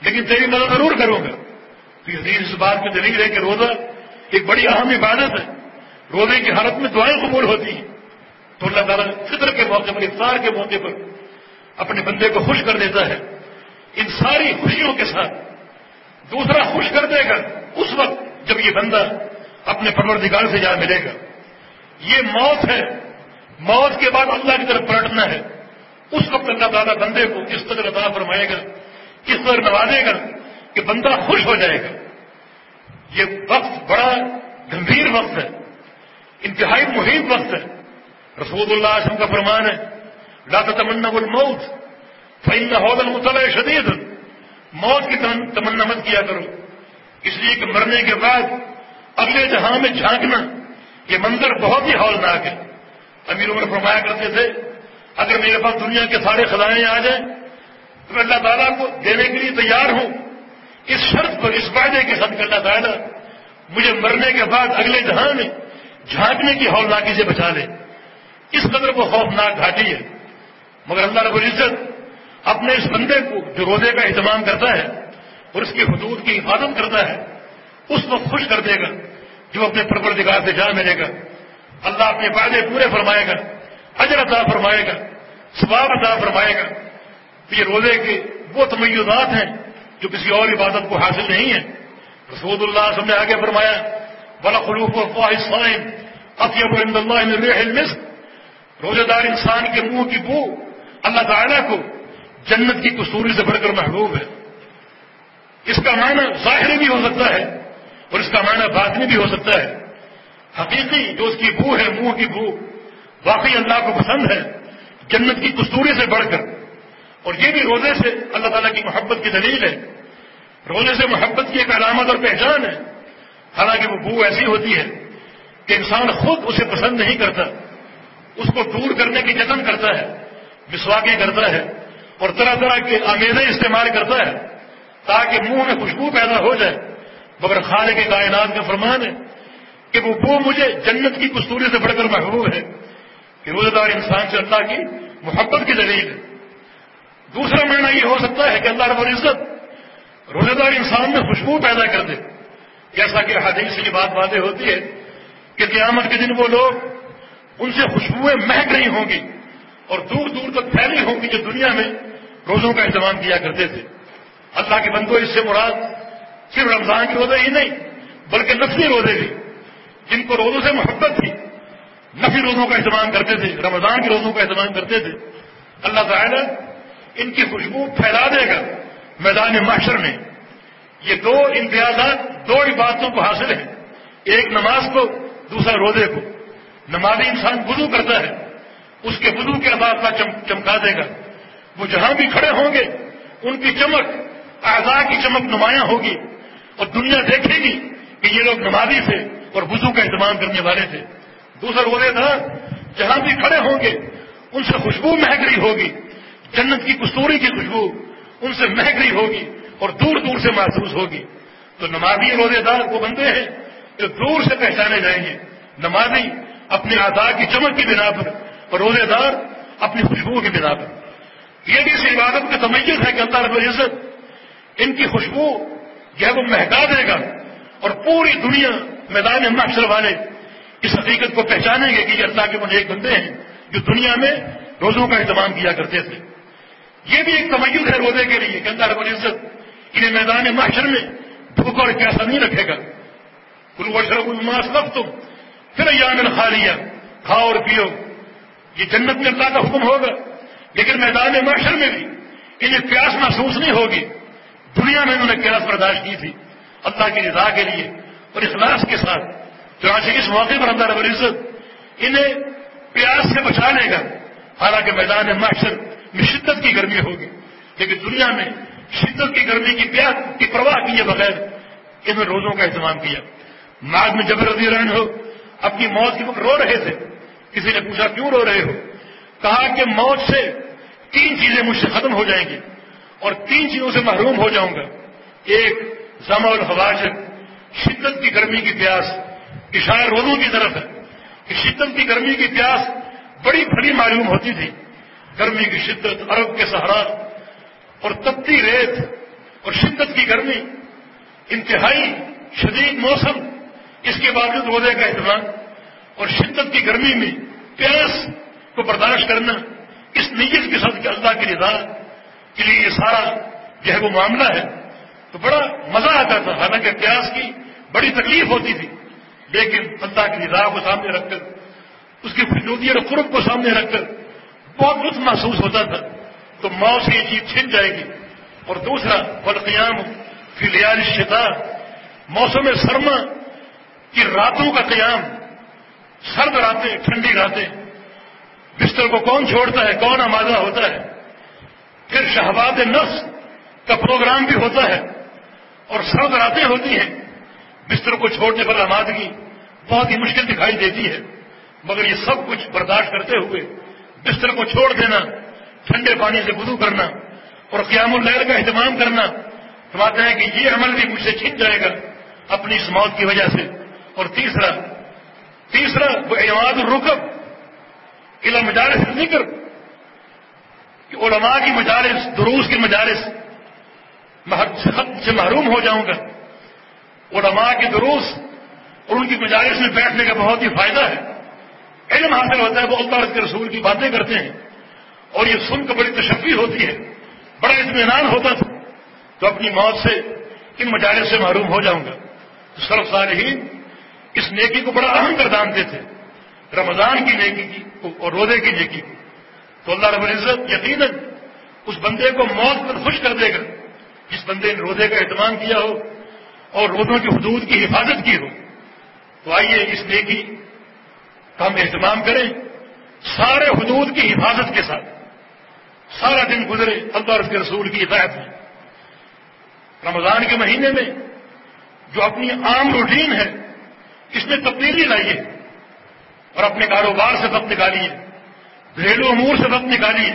لیکن تیری مدد ضرور کروں گا۔ تو یہ اس بات میں دلیل ہے کہ روزہ ایک بڑی اہم عبادت ہے۔ روزے کی حالت میں دعائیں قبول ہوتی ہیں۔ تو اللہ تعالیٰ فطر کے موقع پر افطار کے موقع پر اپنے بندے کو خوش کر دیتا ہے۔ ان ساری خوشیوں کے ساتھ دوسرا خوش کر دے گا۔ اس وقت جب یہ بندہ اپنے پروردگار سے جا ملے گا۔ یہ موت ہے۔ موت کے بعد اللہ کی طرف پلٹنا ہے۔ اس وقت اللہ تعالیٰ بندے کو کس قدر عطا فرمائے گا کس قدر نوازے گا کہ بندہ خوش ہو جائے گا۔ یہ وقت بڑا گمبھیر وقت ہے۔ انتہائی محیط وقت ہے۔ رسول اللہ وسلم کا فرمان ہے، لا تمنا الموت، فإن هذا المطلع شدید موت کی تمنا مت کیا کرو۔ اس لیے کہ مرنے کے بعد اگلے جہاں میں جھانکنا، یہ منظر بہت ہی ہولناک ہے۔ امیر عمر فرمایا کرتے تھے، اگر میرے پاس دنیا کے سارے خزانے آ جائیں، تو میں اللہ تعالیٰ کو دینے کے لیے تیار ہوں۔ اس شرط پر، اس وعدے کے ساتھ اللہ تعالیٰ مجھے مرنے کے بعد اگلے جہاں میں جھانکنے کی ہولناکی سے بچا لے۔ اس قدر وہ خوفناک گھاٹی ہے۔ مگر اللہ رب العزت اپنے اس بندے کو جو روزے کا اہتمام کرتا ہے اور اس کی حدود کی حفاظت کرتا ہے، اس کو خوش کر دے گا، جو اپنے پروردگار سے جا ملے گا۔ اللہ اپنے وعدے پورے فرمائے گا، اجر عطا فرمائے گا، ثواب عطا فرمائے گا۔ تو یہ روزے کے وہ تمیزات ہیں جو کسی اور عبادت کو حاصل نہیں ہے رسول اللہ سب نے آگے فرمایا بلا خلوف و خواہش اطیب اللہ روزے دار انسان کے منہ کی بو اللہ تعالیٰ کو جنت کی کسوری سے بڑھ کر محبوب ہے۔ اس کا معنی ظاہری بھی ہو سکتا ہے اور اس کا معنی باطنی بھی ہو سکتا ہے۔ حقیقی جو اس کی بو ہے، منہ کی بو واقعی اللہ کو پسند ہے، جنت کی کستوری سے بڑھ کر۔ اور یہ بھی روزے سے اللہ تعالیٰ کی محبت کی دلیل ہے۔ روزے سے محبت کی ایک علامت اور پہچان ہے۔ حالانکہ وہ بو ایسی ہوتی ہے کہ انسان خود اسے پسند نہیں کرتا۔ اس کو دور کرنے کی جتن کرتا ہے مسواقیں کرتا ہے اور طرح طرح کے آمیزیں استعمال کرتا ہے۔ تاکہ منہ میں خوشبو پیدا ہو جائے۔ مگر خالے کے کائنات کا فرمان ہے کہ وہ بو مجھے جنت کی کستوری سے بڑھ کر محبوب ہے۔ کہ روزہ دار انسان سے اللہ کی محبت کی دلیل ہے۔ دوسرا معنی یہ ہو سکتا ہے کہ اللہ رب العزت روزہ دار انسان میں خوشبو پیدا کر دے۔ جیسا کہ حدیث سے یہ بات واضح ہوتی ہے کہ قیامت کے دن وہ لوگ ان سے خوشبوئیں مہک رہی ہوں گی اور دور دور تک پھیلی ہوں گی جو دنیا میں روزوں کا اہتمام کیا کرتے تھے۔ اللہ کے بندوں اس سے مراد صرف رمضان کے روزے ہی نہیں، بلکہ نفلی روزے بھی۔ جن کو روزوں سے محبت تھی نفی روزوں کا اہتمام کرتے تھے، رمضان کے روزوں کا اہتمام کرتے تھے۔ اللہ تعالیٰ ان کی خوشبو پھیلا دے گا میدان معاشر میں۔ یہ دو امتیازات، دو عبادتوں کو حاصل ہیں۔ ایک نماز کو، دوسرا روزے کو۔ نمازی انسان وضو کرتا ہے، اس کے وضو کے آباد کا چمکا دے گا۔ وہ جہاں بھی کھڑے ہوں گے، ان کی چمک اعضاء کی چمک نمایاں ہوگی اور دنیا دیکھے گی کہ یہ لوگ نمازی تھے اور وضو کا اہتمام کرنے والے تھے۔ دوسرا روزے تھا جہاں بھی کھڑے ہوں گے، ان سے خوشبو مہک رہی ہوگی۔ جنت کی کستوری کی خوشبو ان سے مہک رہی ہوگی اور دور دور سے محسوس ہوگی۔ تو نمازی روزے دار وہ بندے ہیں جو دور سے پہچانے جائیں گے۔ نمازی اپنے آزاد کی چمک کی بنا پر اور روزے دار اپنی خوشبو کی بنا پر۔ یہ بھی اس عبادت کا تمیز ہے کہ اللہ رب العزت ان کی خوشبو جو ہے وہ مہکا دے گا اور پوری دنیا میدان محشر والے اس حقیقت کو پہچانیں گے کہ یہ اللہ کے من ایک بندے ہیں جو دنیا میں روزوں کا اہتمام کیا کرتے تھے۔ یہ بھی ایک تمیز ہے روزے کے لیے کہ اللہ رب العزت انہیں میدان محشر میں بھوک اور کیسا نہیں رکھے گا۔ شرف الماس وقت تم پھر یامن کھا لیا کھاؤ اور پیو۔ یہ جنت میں اللہ کا حکم ہوگا، لیکن میدان معاشر میں بھی انہیں پیاس محسوس نہیں ہوگی۔ دنیا میں انہوں نے پیاس برداشت کی تھی اللہ کی رضا کے لیے اور اخلاص کے ساتھ۔ تو آج اس موقع پر اللہ رب العزت انہیں پیاس سے بچا لے گا۔ حالانکہ میدان معاشر میں شدت کی گرمی ہوگی، لیکن دنیا میں شدت کی گرمی کی پیاس، کی پرواہ کیے بغیر انہوں نے روزوں کا اہتمام کیا۔ ماغ میں جبر رضی رہن ہو اپنی موت کی رو رہے تھے۔ کسی نے پوچھا، کیوں رو رہے ہو؟ کہا کہ موت سے تین چیزیں مجھ سے ختم ہو جائیں گی۔ اور تین چیزوں سے محروم ہو جاؤں گا۔ ایک زم الحواج شدت کی گرمی کی پیاس۔ اشارہ روزوں کی طرف ہے۔ کہ شدت کی گرمی کی پیاس بڑی بڑی معلوم ہوتی تھی۔ گرمی کی شدت، عرب کے سہارا اور تپتی ریت اور شدت کی گرمی۔ انتہائی شدید موسم۔ اس کے باوجود روزے کا اہتمام۔ اور شدت کی گرمی میں پیاس کو برداشت کرنا۔ اس نیت کے ساتھ کہ اللہ کی رضا کے لیے یہ سارا جو ہے وہ معاملہ ہے، تو بڑا مزہ آتا تھا۔ حالانکہ پیاس کی بڑی تکلیف ہوتی تھی۔ لیکن اللہ کی رضا کو سامنے رکھ کر، اس کی خوشنودی اور قرب کو سامنے رکھ کر بہت لطف محسوس ہوتا تھا۔ تو موت سے یہ چیز چھن جائے گی۔ اور دوسرا بلقیام فی لیال شتا موسم سرما کہ راتوں کا قیام۔ سرد راتیں، ٹھنڈی راتیں۔ بستر کو کون چھوڑتا ہے؟ کون آمادہ ہوتا ہے؟ پھر شہباد نفس کا پروگرام بھی ہوتا ہے اور سرد راتیں ہوتی ہیں۔ بستر کو چھوڑنے پر آمادگی بہت ہی مشکل دکھائی دیتی ہے۔ مگر یہ سب کچھ برداشت کرتے ہوئے بستر کو چھوڑ دینا، ٹھنڈے پانی سے بدو کرنا اور قیام الہر کا اہتمام کرنا فرماتے ہیں کہ یہ عمل بھی مجھ سے چھن جائے گا اپنی اس موت کی وجہ سے۔ اور تیسرا تیسرا وہ اعماد الرکب علم مجالس ذکر کہ علماء کی مجالس، دروس کی مجالس سے محروم ہو جاؤں گا۔ علماء کے دروس اور ان کی مجالس میں بیٹھنے کا بہت ہی فائدہ ہے۔ علم حاصل ہوتا ہے، وہ اللہ کے رسول کی باتیں کرتے ہیں۔ اور یہ سن کر بڑی تشفی ہوتی ہے، بڑا اطمینان ہوتا تھا۔ تو اپنی موت سے، ان مجالس سے محروم ہو جاؤں گا۔ سرف صالحین اس نیکی کو بڑا اہم کردانتے تھے رمضان کی نیکی کی اور روزے کی نیکی کی تو اللہ رب العزت یقیناً اس بندے کو موت پر خوش کر دے گا، جس بندے نے روزے کا اہتمام کیا ہو اور روزوں کی حدود کی حفاظت کی ہو۔ تو آئیے اس نیکی کا ہم اہتمام کریں سارے حدود کی حفاظت کے ساتھ۔ سارا دن گزرے، اللہ اور کے رسول کی ہدایت میں۔ رمضان کے مہینے میں جو اپنی عام روٹین ہے، اس میں تبدیلی لائیے اور اپنے کاروبار سے وقت نکالیے گھریلو امور سے وقت نکالیے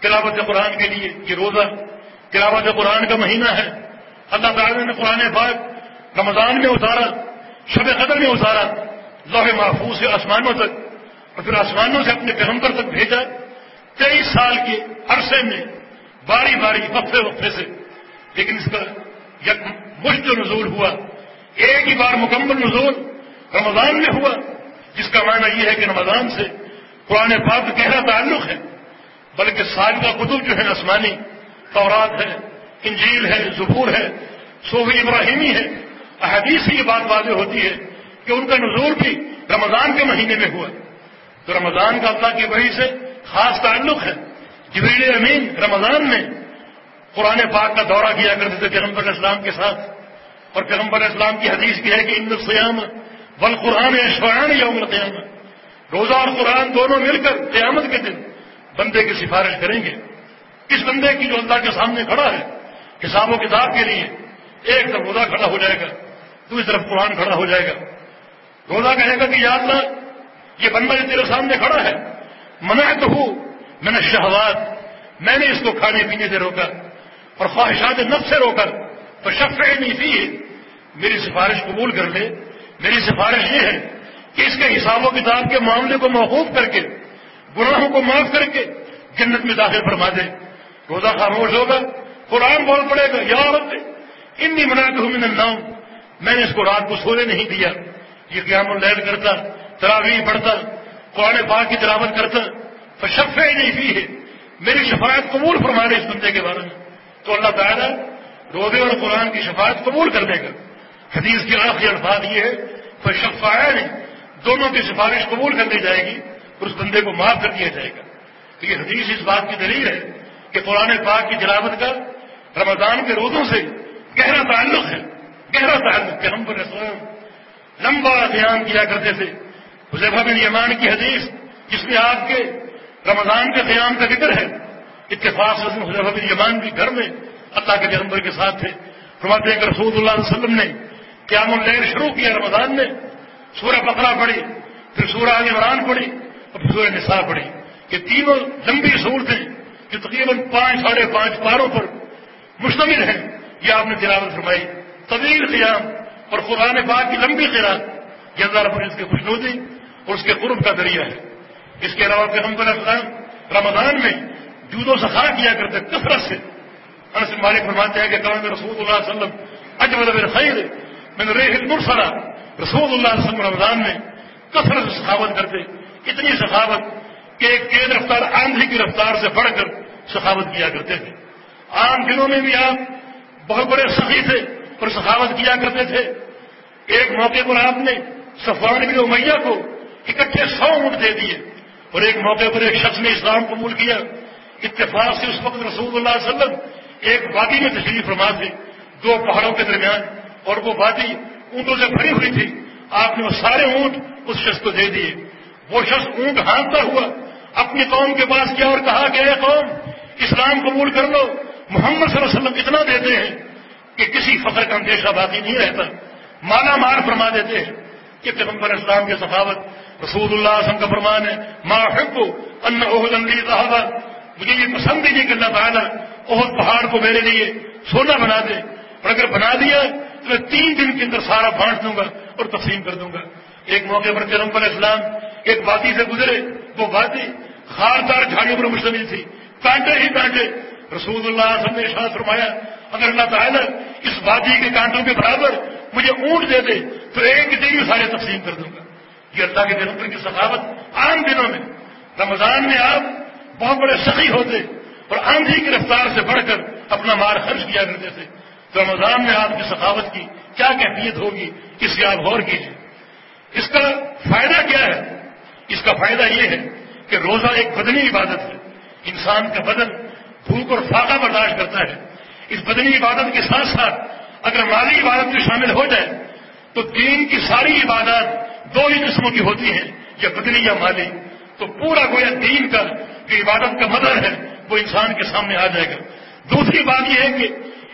تلاوت قرآن کے لیے یہ روزہ تلاوت قرآن کا مہینہ ہے۔ اللہ تعالیٰ نے قرآن پاک رمضان میں اتارا، شب قدر میں اتارا، لوہے محفوظ سے آسمانوں تک اور پھر آسمانوں سے اپنے پیغمبر تک بھیجا۔ تیئیس سال کے عرصے میں باری باری، وقفے وقفے سے۔ لیکن اس کا یک مشت نزول ہوا۔ ایک ہی بار مکمل نزول رمضان میں ہوا۔ جس کا معنی یہ ہے کہ رمضان سے قرآن پاک گہرا تعلق ہے، بلکہ سال کا جو ہے آسمانی تورات ہے، انجیل ہے، زبور ہے، صوفی ابراہیمی ہے، احادیث سے یہ بات واضح ہوتی ہے کہ ان کا نزول بھی رمضان کے مہینے میں ہوا۔ تو رمضان کا اللہ کی وحی سے خاص تعلق ہے۔ جبریل امین رمضان میں قرآن پاک کا دورہ کیا کرتے تھے پیغمبر اسلام کے ساتھ۔ اور پیغمبر اسلام کی حدیث کی ہے کہ ان سیام بل قرآن اشوان یوم القیامت روزہ اور قرآن دونوں مل کر قیامت کے دن بندے کی سفارش کریں گے۔ اس بندے کی جو اللہ کے سامنے کھڑا ہے، حساب و کتاب کے لیے ایک طرف روزہ کھڑا ہو جائے گا، دوسری طرف قرآن کھڑا ہو جائے گا۔ روزہ کہے گا کہ یا اللہ، یہ بندہ جو تیرے سامنے کھڑا ہے۔ منع تو ہوں میں نے شہوات میں نے اس کو کھانے پینے سے روکا اور خواہشات نفس سے روکا۔ تو شخص نہیں تھی میری سفارش قبول کر لے۔ میری سفارش یہ ہے کہ اس کے حساب و کتاب کے معاملے کو موقوف کر کے، گناہوں کو معاف کر کے جنت میں داخل فرما دے۔ روزہ خاموش ہوگا، قرآن بول پڑے گا، یا عورت انی مناتے ہوں من النوم۔ میں نے اس کو رات کو سونے نہیں دیا۔ یہ قیام اللیل کرتا، تراویح پڑھتا، قرآن پاک کی تلاوت کرتا۔ تو نہیں بھی ہے۔ میری شفاعت قبول فرما دے اس بندے کے بارے میں۔ تو اللہ تعالیٰ روزے اور قرآن کی شفاعت قبول کر دے گا۔ حدیث کے آخری الفاظ یہ ہے تو شفایا نہیں دونوں کی سفارش قبول کر دی جائے گی اور اس بندے کو معاف کر دیا جائے گا۔ تو یہ حدیث اس بات کی دلیل ہے کہ قرآن پاک کی تلاوت کا رمضان کے روزوں سے گہرا تعلق ہے۔ گہرا تعلق کہ ہم اسلام لمبا دھیان کیا کرتے تھے۔ حضیفہ بن یمان کی حدیث جس میں آپ کے رمضان کے قیام کا ذکر ہے۔ اتفاق سے حضیفہ بن یمان بھی گھر میں اللہ کے جنمبر کے ساتھ تھے۔ فرماتے ہیں کہ رسول اللہ علیہ وسلم نے قیام الیر شروع کیا رمضان میں۔ سورہ بکرا پڑی پھر سورہ عمران پڑی اور پھر سورہ نساء پڑی یہ تینوں لمبی صورتیں جو تقریباً پانچ ساڑھے پانچ پاروں پر مشتمل ہیں، یہ آپ نے تلاوت فرمائی۔ طویل قیام اور قرآن پاک کی لمبی قیام یہ اللہ رب اس کی خوشنودی اور اس کے قرب کا ذریعہ ہے۔ اس کے علاوہ پیغمبر اسلام رمضان میں جود و سخا کیا کرتے، کثرت سے۔ انس مالک فرماتے ہیں کہ کام رسول اللہ علیہ وسلم اجمل خیر میں ریح مرسلا رسول اللہ علیہ وسلم رمضان میں کثرت سے سخاوت کرتے، اتنی سخاوت کہ ایک تیز رفتار آندھی کی رفتار سے بڑھ کر سخاوت کیا کرتے تھے۔ عام دنوں میں بھی آپ بہت بڑے سخی تھے اور سخاوت کیا کرتے تھے۔ ایک موقع پر آپ نے سفان بن امیہ کو اکٹھے سو اونٹ دے دیے اور ایک موقع پر ایک شخص نے اسلام قبول کیا۔ اتفاق سے اس وقت رسول اللہ علیہ وسلم ایک وادی میں تشریف فرما تھے دو پہاڑوں کے درمیان اور وہ وادی اونٹوں سے بھری ہوئی تھی، آپ نے وہ سارے اونٹ اس شخص کو دے دیے۔ وہ شخص اونٹ ہانکتا ہوا اپنی قوم کے پاس کیا اور کہا کہ اے قوم، اسلام قبول کر لو۔ محمد صلی اللہ علیہ وسلم اتنا دیتے ہیں کہ کسی فخر کا اندیشہ باقی نہیں رہتا۔ مالا مار فرما دیتے ہیں کہ پیغمبر اسلام کے سخاوت رسول اللہ وسلم کا فرمان ہے۔ ماں حکو ان اندی صحابت مجھے یہ پسند ہی نہیں کہ اللہ تعالیٰ بہت پہاڑ کو میرے لیے سونا بنا دے۔ اور اگر بنا دیا میں تین دن کے اندر سارا بانٹ دوں گا اور تقسیم کر دوں گا۔ ایک موقع پر پیغمبر اسلام ایک وادی سے گزرے۔ وہ وادی خاردار جھاڑیوں پر مشتمل تھی۔ کانٹے ہی کانٹے۔ رسول اللہ وسلم نے ارشاد فرمایا، اگر اللہ تعالیٰ اس وادی کے کانٹوں کے برابر مجھے اونٹ دے دے، تو ایک دن میں سارے تقسیم کر دوں گا۔ یہ اللہ کے پیغمبر کی ثقافت عام دنوں میں۔ رمضان میں آپ بہت بڑے سخی ہوتے اور آندھی کی رفتار سے بڑھ کر اپنا مار خرچ کیا کرتے تھے۔ رمضان میں آپ کی ثقافت کی کیا کیفیت ہوگی؟ اس سے آپ غور کیجیے اس کا فائدہ کیا ہے؟ اس کا فائدہ یہ ہے کہ روزہ ایک بدنی عبادت ہے۔ انسان کا بدن بھوک اور فاقہ برداشت کرتا ہے۔ اس بدنی عبادت کے ساتھ ساتھ اگر مالی عبادت میں شامل ہو جائے تو دین کی ساری عبادات دو ہی قسموں کی ہوتی ہیں، یا بدنی یا مالی۔ تو پورا گویا دین کا جو عبادت کا مدر ہے، وہ انسان کے سامنے آ جائے گا۔ دوسری بات یہ ہے کہ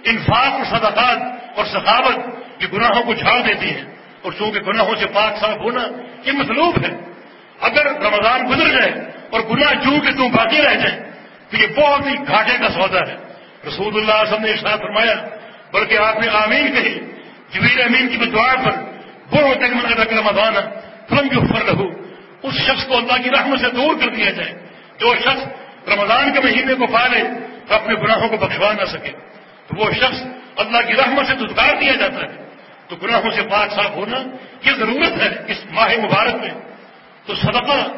انفاق اور صدقات اور سخاوت یہ گناہوں کو چھاڑ دیتی ہے۔ اور چونکہ گناہوں سے پاک صاف ہونا یہ مطلوب ہے۔ اگر رمضان گزر جائے اور گناہ چوں کہ تم باقی رہ جائے، تو یہ بہت ہی گھاٹے کا سودا ہے۔ رسول اللہ علیہ وسلم نے ارشاد فرمایا، بلکہ آپ نے آمین کہی جبیر امین کی بدعا پر بہت ایک رمضان، فلم جو فر رہو اس شخص کو اللہ کی رحمت سے دور کر دیا جائے۔ جو شخص رمضان کے مہینے کو پالے، تو اپنے گناہوں کو بخشوا نہ سکے۔ تو وہ شخص اللہ کی رحمت سے دودکار دیا جاتا ہے۔ تو گناہوں سے پاک صاف ہونا یہ ضرورت ہے اس ماہ مبارک میں۔ تو صدقہ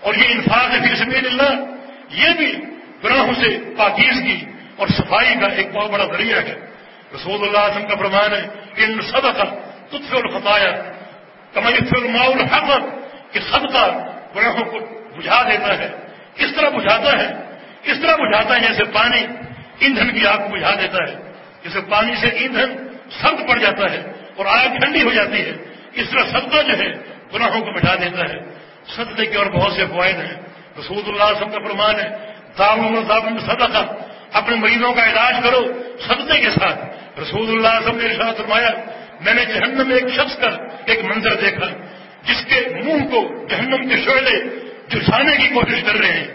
اور یہ انفاق ہے پھر سمیر اللہ، یہ بھی گناہوں سے پاکیزگی اور صفائی کا ایک بہت بڑا ذریعہ ہے۔ رسول اللہ وسلم کا فرمان ہے کہ ان صدقہ تجھ سے الخطایا۔ کمائی سے الماؤ الحمد کہ صدقہ گناہوں کو بجھا دیتا ہے۔ کس طرح بجھاتا ہے، اس طرح بجھاتا ہے جیسے پانی۔ ایندھن کی آگ کو بجھا دیتا ہے جیسے پانی سے ایندھن سرد پڑ جاتا ہے اور آگ ٹھنڈی ہو جاتی ہے۔ اس طرح صدقہ جو ہے، گناہوں کو بٹھا دیتا ہے۔ صدقے کے اور بہت سے فوائد ہیں۔ رسول اللہ سب کا فرمان ہے دامن صدقہ۔ اپنے مریضوں کا علاج کرو صدقے کے ساتھ۔ رسول اللہ سب نے ارشاد فرمایا، میں نے جہنم میں ایک شخص کا ایک منظر دیکھا، جس کے منہ کو جہنم کے شعلے جھانے کی کوشش کر رہے ہیں۔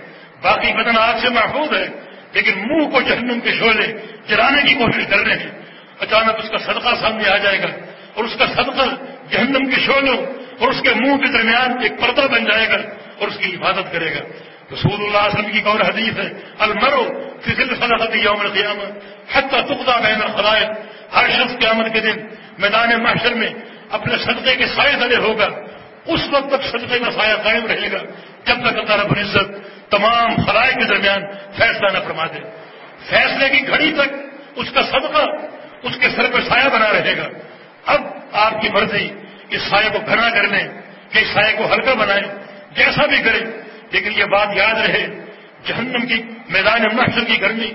باقی بدن آگ سے محفوظ ہے۔ لیکن منہ کو جہنم کے شعلے جلانے کی کوشش کر رہے ہیں۔ اچانک اس کا صدقہ سامنے آ جائے گا اور اس کا صدقہ جہنم کے شعلوں اور اس کے منہ کے درمیان ایک پردہ بن جائے گا اور اس کی حفاظت کرے گا۔ رسول اللہ علیہ وسلم کی قول حدیث ہے المرو فضل صدقت یوم القیامت حتی تقضا بین الخلائق۔ ہر شخص قیامت کے دن میدان محشر میں اپنے صدقے کے سائے تلے ہوگا۔ اس وقت تک صدقے کا سایہ قائم رہے گا۔ جب تک اللہ رب العزت تمام خلائق کے درمیان فیصلہ نہ فرما دے۔ فیصلے کی گھڑی تک اس کا صدقہ، اس کے سر پہ سایہ بنا رہے گا۔ اب آپ کی مرضی اس سائے کو گھنا کر لیں، کہ اس سائے کو ہلکا بنائیں، جیسا بھی کریں۔ لیکن یہ بات یاد رہے، جہنم کی میدان محشر کی گرمی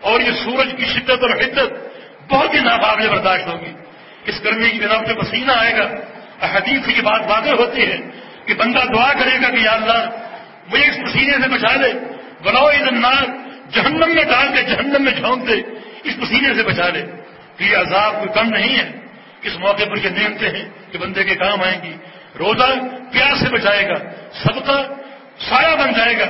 اور یہ سورج کی شدت اور حدت بہت ہی ناقابل برداشت ہوگی۔ اس گرمی کی بنا سے پسینہ آئے گا۔ حدیث کی بات واضح ہوتی ہے کہ بندہ دعا کرے گا کہ یا اللہ مجھے اس پسینے سے بچا لے بلاؤ النار، جہنم میں ڈال کے جہنم میں جھونک دے۔ اس پسینے سے بچا لے کہ یہ عذاب کوئی کم نہیں ہے۔ اس موقع پر یہ نعمتیں ہیں کہ بندے کے کام آئیں گی۔ روزہ پیاس سے بچائے گا، صدقہ سایہ بن جائے گا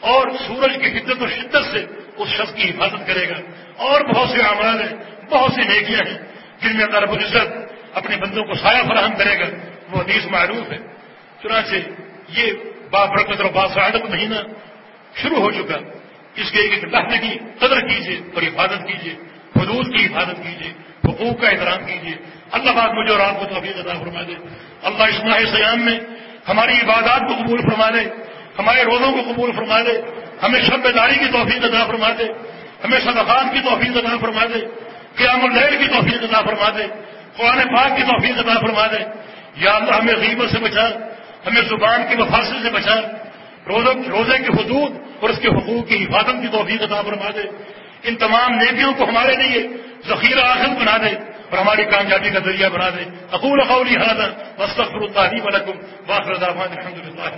اور سورج کی حدت و شدت سے اس شخص کی حفاظت کرے گا۔ اور بہت سے اعمال ہیں، بہت سی نیکیاں ہیں، جن میں اللہ رب العزت اپنے بندوں کو سایہ فراہم کرے گا۔ وہ حدیث معروف ہے۔ چنانچہ یہ بابرکت اور باسعادت مہینہ شروع ہو چکا۔ اس کے ایک لحظے کی قدر کیجیے اور حفاظت کیجیے، حدود کی حفاظت کیجیے، حقوق کا احترام کیجیے۔ اللہ بات مجھے اور آپ کو توفیق عطا فرما دے۔ اللہ اسماع سیام میں ہماری عبادات کو قبول فرما دے، ہمارے روزوں کو قبول فرما دے۔ ہمیں شب داری کی توفیق عطا فرما دے۔ ہمیں صدقات کی توفیق عطا فرما دے۔ قیام الحل کی توفیق عطا فرما دے۔ قرآن پاک کی توفیق عطا فرما دے۔ یا اللہ ہمیں غیبت سے بچا۔ ہمیں زبان کے مفاصل سے بچا روزے کے حدود اور اس کے حقوق کی حفاظت کی توفیق عطا فرما دے۔ ان تمام نیکیوں کو ہمارے لیے ذخیرہ آخر بنا دے اور ہماری کامیابی کا ذریعہ بنا دے۔ اقول قولی حاضر مستقر الطاحب علیکم الحمد للہ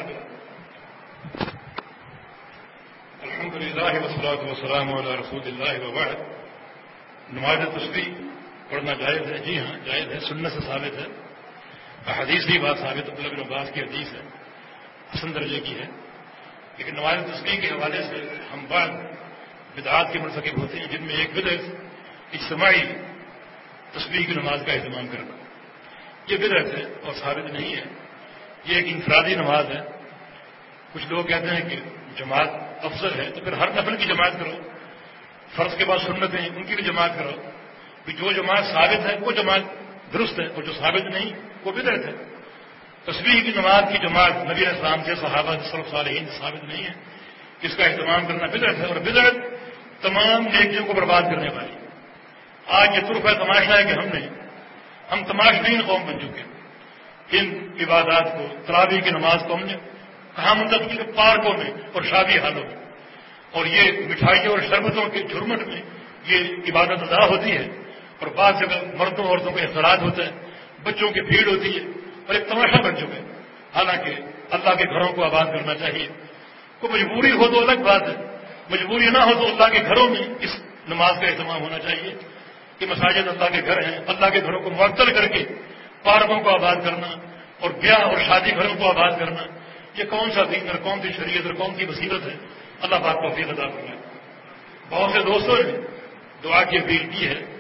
الحمد للہ وسلات وسلام علیہ رسول اللہ وبعد۔ نماز تصویر پڑھنا جائز ہے۔ جی ہاں جائز ہے سننے سے ثابت ہے۔ حدیث کی بات ثابت عبداللہ عباس کی حدیث ہے حسن درجے کی ہے۔ لیکن نماز تصویر کے حوالے سے ہم بعد بدعات کے منصقب ہوتے ہیں، جن میں ایک بدعت اجتماعی تصویر کی نماز کا اہتمام کرنا۔ یہ بدعت ہے اور ثابت نہیں ہے۔ یہ ایک انفرادی نماز ہے۔ کچھ لوگ کہتے ہیں کہ جماعت افضل ہے، تو پھر ہر نفل کی جماعت کرو۔ فرض کے بعد سنتیں، ان کی بھی جماعت کرو۔ کہ جو جماعت ثابت ہے، وہ جماعت درست ہے اور جو ثابت نہیں وہ بدعت ہے۔ تصویر کی نماز کی جماعت نبی اسلام سے صحابہ صرف صالحین ثابت نہیں ہے، اس کا اہتمام کرنا بدعت ہے اور بدعت تمام نیکیوں کو برباد کرنے والی آج یہ ترف ہے، تماشا ہے کہ ہم نے، ہم تماشین قوم بن چکے ان عبادات کو ترابی کی نماز کو ہم نے کہاں مدد مطلب کی پارکوں میں اور شادی حالوں میں۔ اور یہ مٹھائیوں اور شربتوں کے جھرمٹ میں یہ عبادت ادا ہوتی ہے اور بعض جگہ مردوں عورتوں کو اختلاط ہوتا ہے۔ بچوں کی بھیڑ ہوتی ہے اور ایک تماشا بن چکے حالانکہ اللہ کے گھروں کو آباد کرنا چاہیے۔ کوئی مجبوری ہو تو الگ بات ہے۔ مجبوری نہ ہو تو اللہ کے گھروں میں اس نماز کا اہتمام ہونا چاہیے کہ مساجد اللہ کے گھر ہیں، اللہ کے گھروں کو معطل کر کے پارکوں کو آباد کرنا اور بیاہ اور شادی گھروں کو آباد کرنا۔ یہ کون سا دین اور کون سی شریعت اور کون سی بصیرت ہے؟ اللہ پاک کو ادا کرنا بہت سے دوستوں نے دعا کی، اپیل کی ہے۔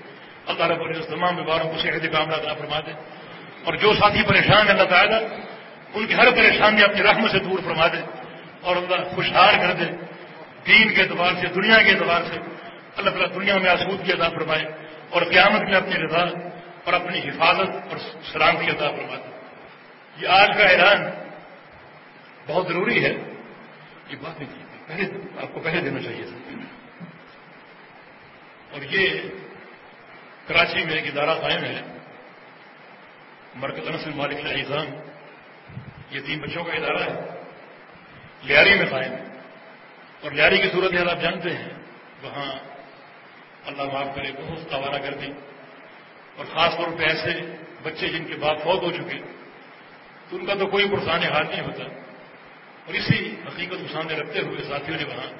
اللہ رب العزت تمام بیماروں کو صحت کام ادا فرما دے اور جو ساتھی پریشان ہے اللہ تعالیٰ ان کی ہر پریشانی اپنی رحم سے دور فرما دے اور اللہ خوشحال کر دے دین کے اعتبار سے، دنیا کے اعتبار سے اللہ تعالیٰ دنیا میں آسود کی فرمائے اور قیامت میں اپنی رضا اور اپنی حفاظت اور سلامتی ادا فرما دے یہ آج کا اعلان بہت ضروری ہے۔ یہ بات نہیں پہلے آپ کو پہلے دینا چاہیے تھا۔ اور یہ کراچی میں ایک ادارہ قائم ہے، مرکز انس مالک الزام یہ تین بچوں کا ادارہ ہے، لیاری میں قائم ہے۔ اور لیاری کی صورت حال آپ جانتے ہیں، وہاں اللہ معاف کرے، بہت آوارہ کر دی۔ اور خاص طور پہ ایسے بچے جن کے بعد فوت ہو چکے، تو ان کا تو کوئی پرسان حال نہیں ہوتا۔ اور اسی حقیقت کو سامنے رکھتے ہوئے ساتھیوں نے وہاں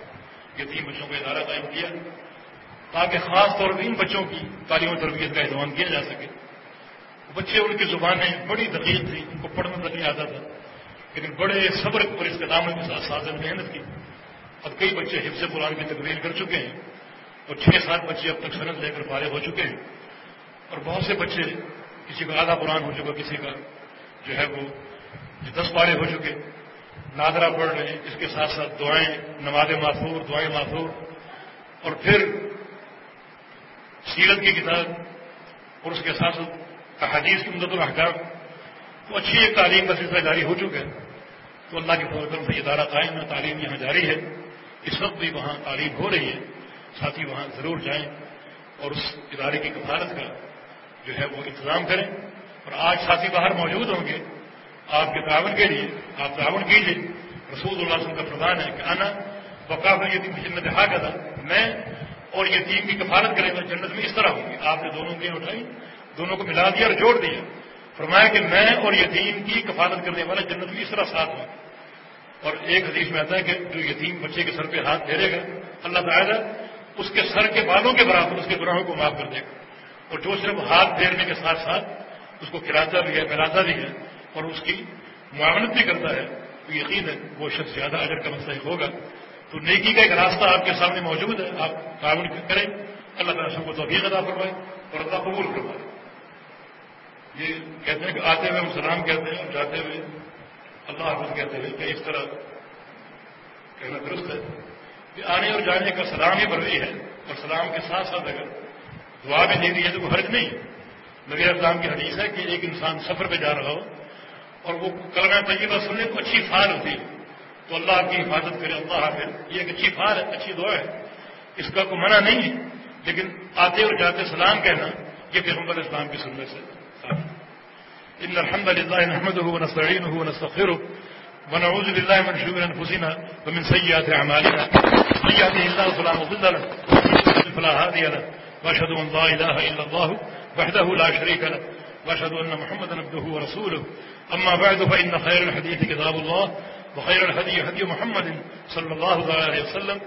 یہ تین بچوں کا ادارہ قائم کیا۔ تاکہ خاص طور پر ان بچوں کی تعلیم و تربیت کا اہتمام کیا جا سکے۔ بچے ان کی زبانیں بڑی دقیق تھی ان کو پڑھنا تک نہیں آتا تھا، لیکن بڑے صبر اور اس قداموں کے ساتھ ساتھ محنت کی۔ اب کئی بچے حفظ قرآن کی تقریر کر چکے ہیں اور چھ سات بچے اب تک صنعت لے کر فارغ ہو چکے ہیں۔ اور بہت سے بچے کسی کا آدھا قرآن ہو چکا، کسی کا جو ہے وہ دس پارے ہو چکے۔ نادرا پڑھ رہے ہیں اس کے ساتھ ساتھ دعائیں نماز معصور دعائیں معصور اور پھر سیرت کی کتاب اور اس کے ساتھ ساتھ حدیث کی مدت الحکام تو اچھی ایک تعلیم کا سلسلہ جاری ہو چکا ہے تو اللہ کے فوکم سے ادارہ قائم ہے، تعلیم یہاں جاری ہے۔ اس وقت بھی وہاں تعلیم ہو رہی ہے ساتھی وہاں ضرور جائیں اور اس ادارے کی کفالت کا جو ہے وہ انتظام کریں۔ اور آج ساتھی باہر موجود ہوں گے۔ آپ کے تعاون کے لیے آپ تعاون کیجیے رسول اللہ وسلم کا پردھان ہے کہ آنا وقاف یتیم کی جنت حاق ادا میں اور یتیم کی کفالت کریں گا جنت میں اس طرح ہوگی آپ نے دونوں کی اٹھائی، دونوں کو ملا دیا اور جوڑ دیا۔ فرمایا کہ میں اور یتیم کی کفالت کرنے والا جنت میں اس طرح ساتھ ہوں۔ اور ایک حدیث میں آتا ہے کہ جو یتیم بچے کے سر پہ ہاتھ پھیرے گا، اللہ تعالیٰ اس کے سر کے بالوں کے برابر اس کے گناہوں کو معاف کر دے گا۔ اور جو صرف ہاتھ پھیرنے کے ساتھ ساتھ اس کو کھلاتا بھی ہے، پھیلاتا بھی ہے اور اس کی معاونت بھی کرتا ہے، تو یقین ہے وہ شخص زیادہ اگر کا مستحق ہوگا۔ تو نیکی کا ایک راستہ آپ کے سامنے موجود ہے، آپ تعاون کریں۔ اللہ تعالیٰ سب کو تو ابھی ادا کروائے اور اللہ قبول کروائے یہ کہتے ہیں کہ آتے ہوئے ہم سلام کہتے ہیں اور جاتے ہوئے اللہ حافظ کہتے ہیں کہ اس طرح کہنا درست ہے کہ آنے اور جانے کا سلام ہی بروی ہے اور سلام کے ساتھ ساتھ اگر دعا بھی دے دی ہے تو وہ حرج نہیں۔ نبی اسلام کی حدیث ہے کہ ایک انسان سفر پہ جا رہا ہو اور وہ کلمہ طیبہ سننے کو اچھی فال ہوتی ہے۔ تو اللہ آپ کی حفاظت کرے، اللہ حافظ یہ ایک اچھی فال ہے، اچھی دعا ہے۔ اس کا کوئی منع نہیں ہے۔ لیکن آتے اور جاتے سلام کہنا یہ پیغمبر اسلام کی سننے سے۔ ان الحمد لله نحمده ونستعينه ونستغفره ونعوذ بالله من شرور انفسنا ومن سيئات اعمالنا۔ من يهده الله فلا مضل له، ومن فلا هادي له۔ واشهد ان لا اله الا الله وحده لا شريك له، واشهد ان محمدا عبده ورسوله اما بعد، فان خير الحديث كتاب الله وخير الهدي هدي محمد صلى الله عليه وسلم،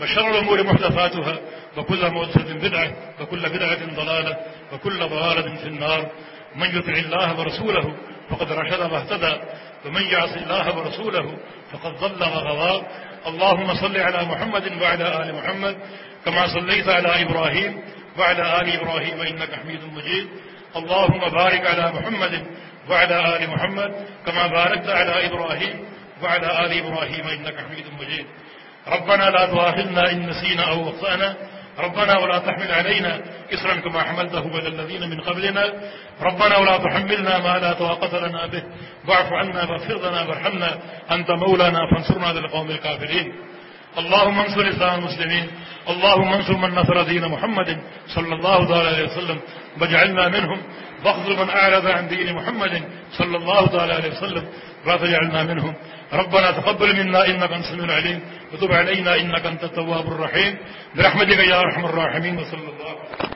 وشر الامور محدثاتها، وكل محدثه بدعه وكل بدعه ضلاله وكل ضلاله في النار. من يطع الله ورسوله فقد رشد واهتدى ومن يعص الله ورسوله فقد ضل وغضى اللهم صل على محمد وعلى آل محمد، كما صليت على إبراهيم وعلى آل إبراهيم، إنك حميد مجيد. اللهم بارك على محمد وعلى آل محمد، كما باركت على إبراهيم وعلى آل إبراهيم إنك حميد مجيد. ربنا لا تؤاخذنا إن نسينا أو أخطأنا. ربنا ولا تحمل علينا إسرا كما حملته على الذين من قبلنا. ربنا ولا تحملنا ما لا طاقة لنا به. واعف عنا واغفر لنا وارحمنا. أنت مولانا فانصرنا للقوم الكافرين. اللهم انصر الإسلام المسلمين، اللهم انصر من نصر دين محمد صلى الله عليه وسلم، واجعلنا منهم، واخذل من اعرض عن دين محمد صلى الله عليه وسلم ولا تجعلنا منهم. ربنا تقبل منا انك انت السميع العليم، وتب علينا انك انت التواب الرحيم. برحمتك يا ارحم الراحمين، وصلى الله عليه وسلم.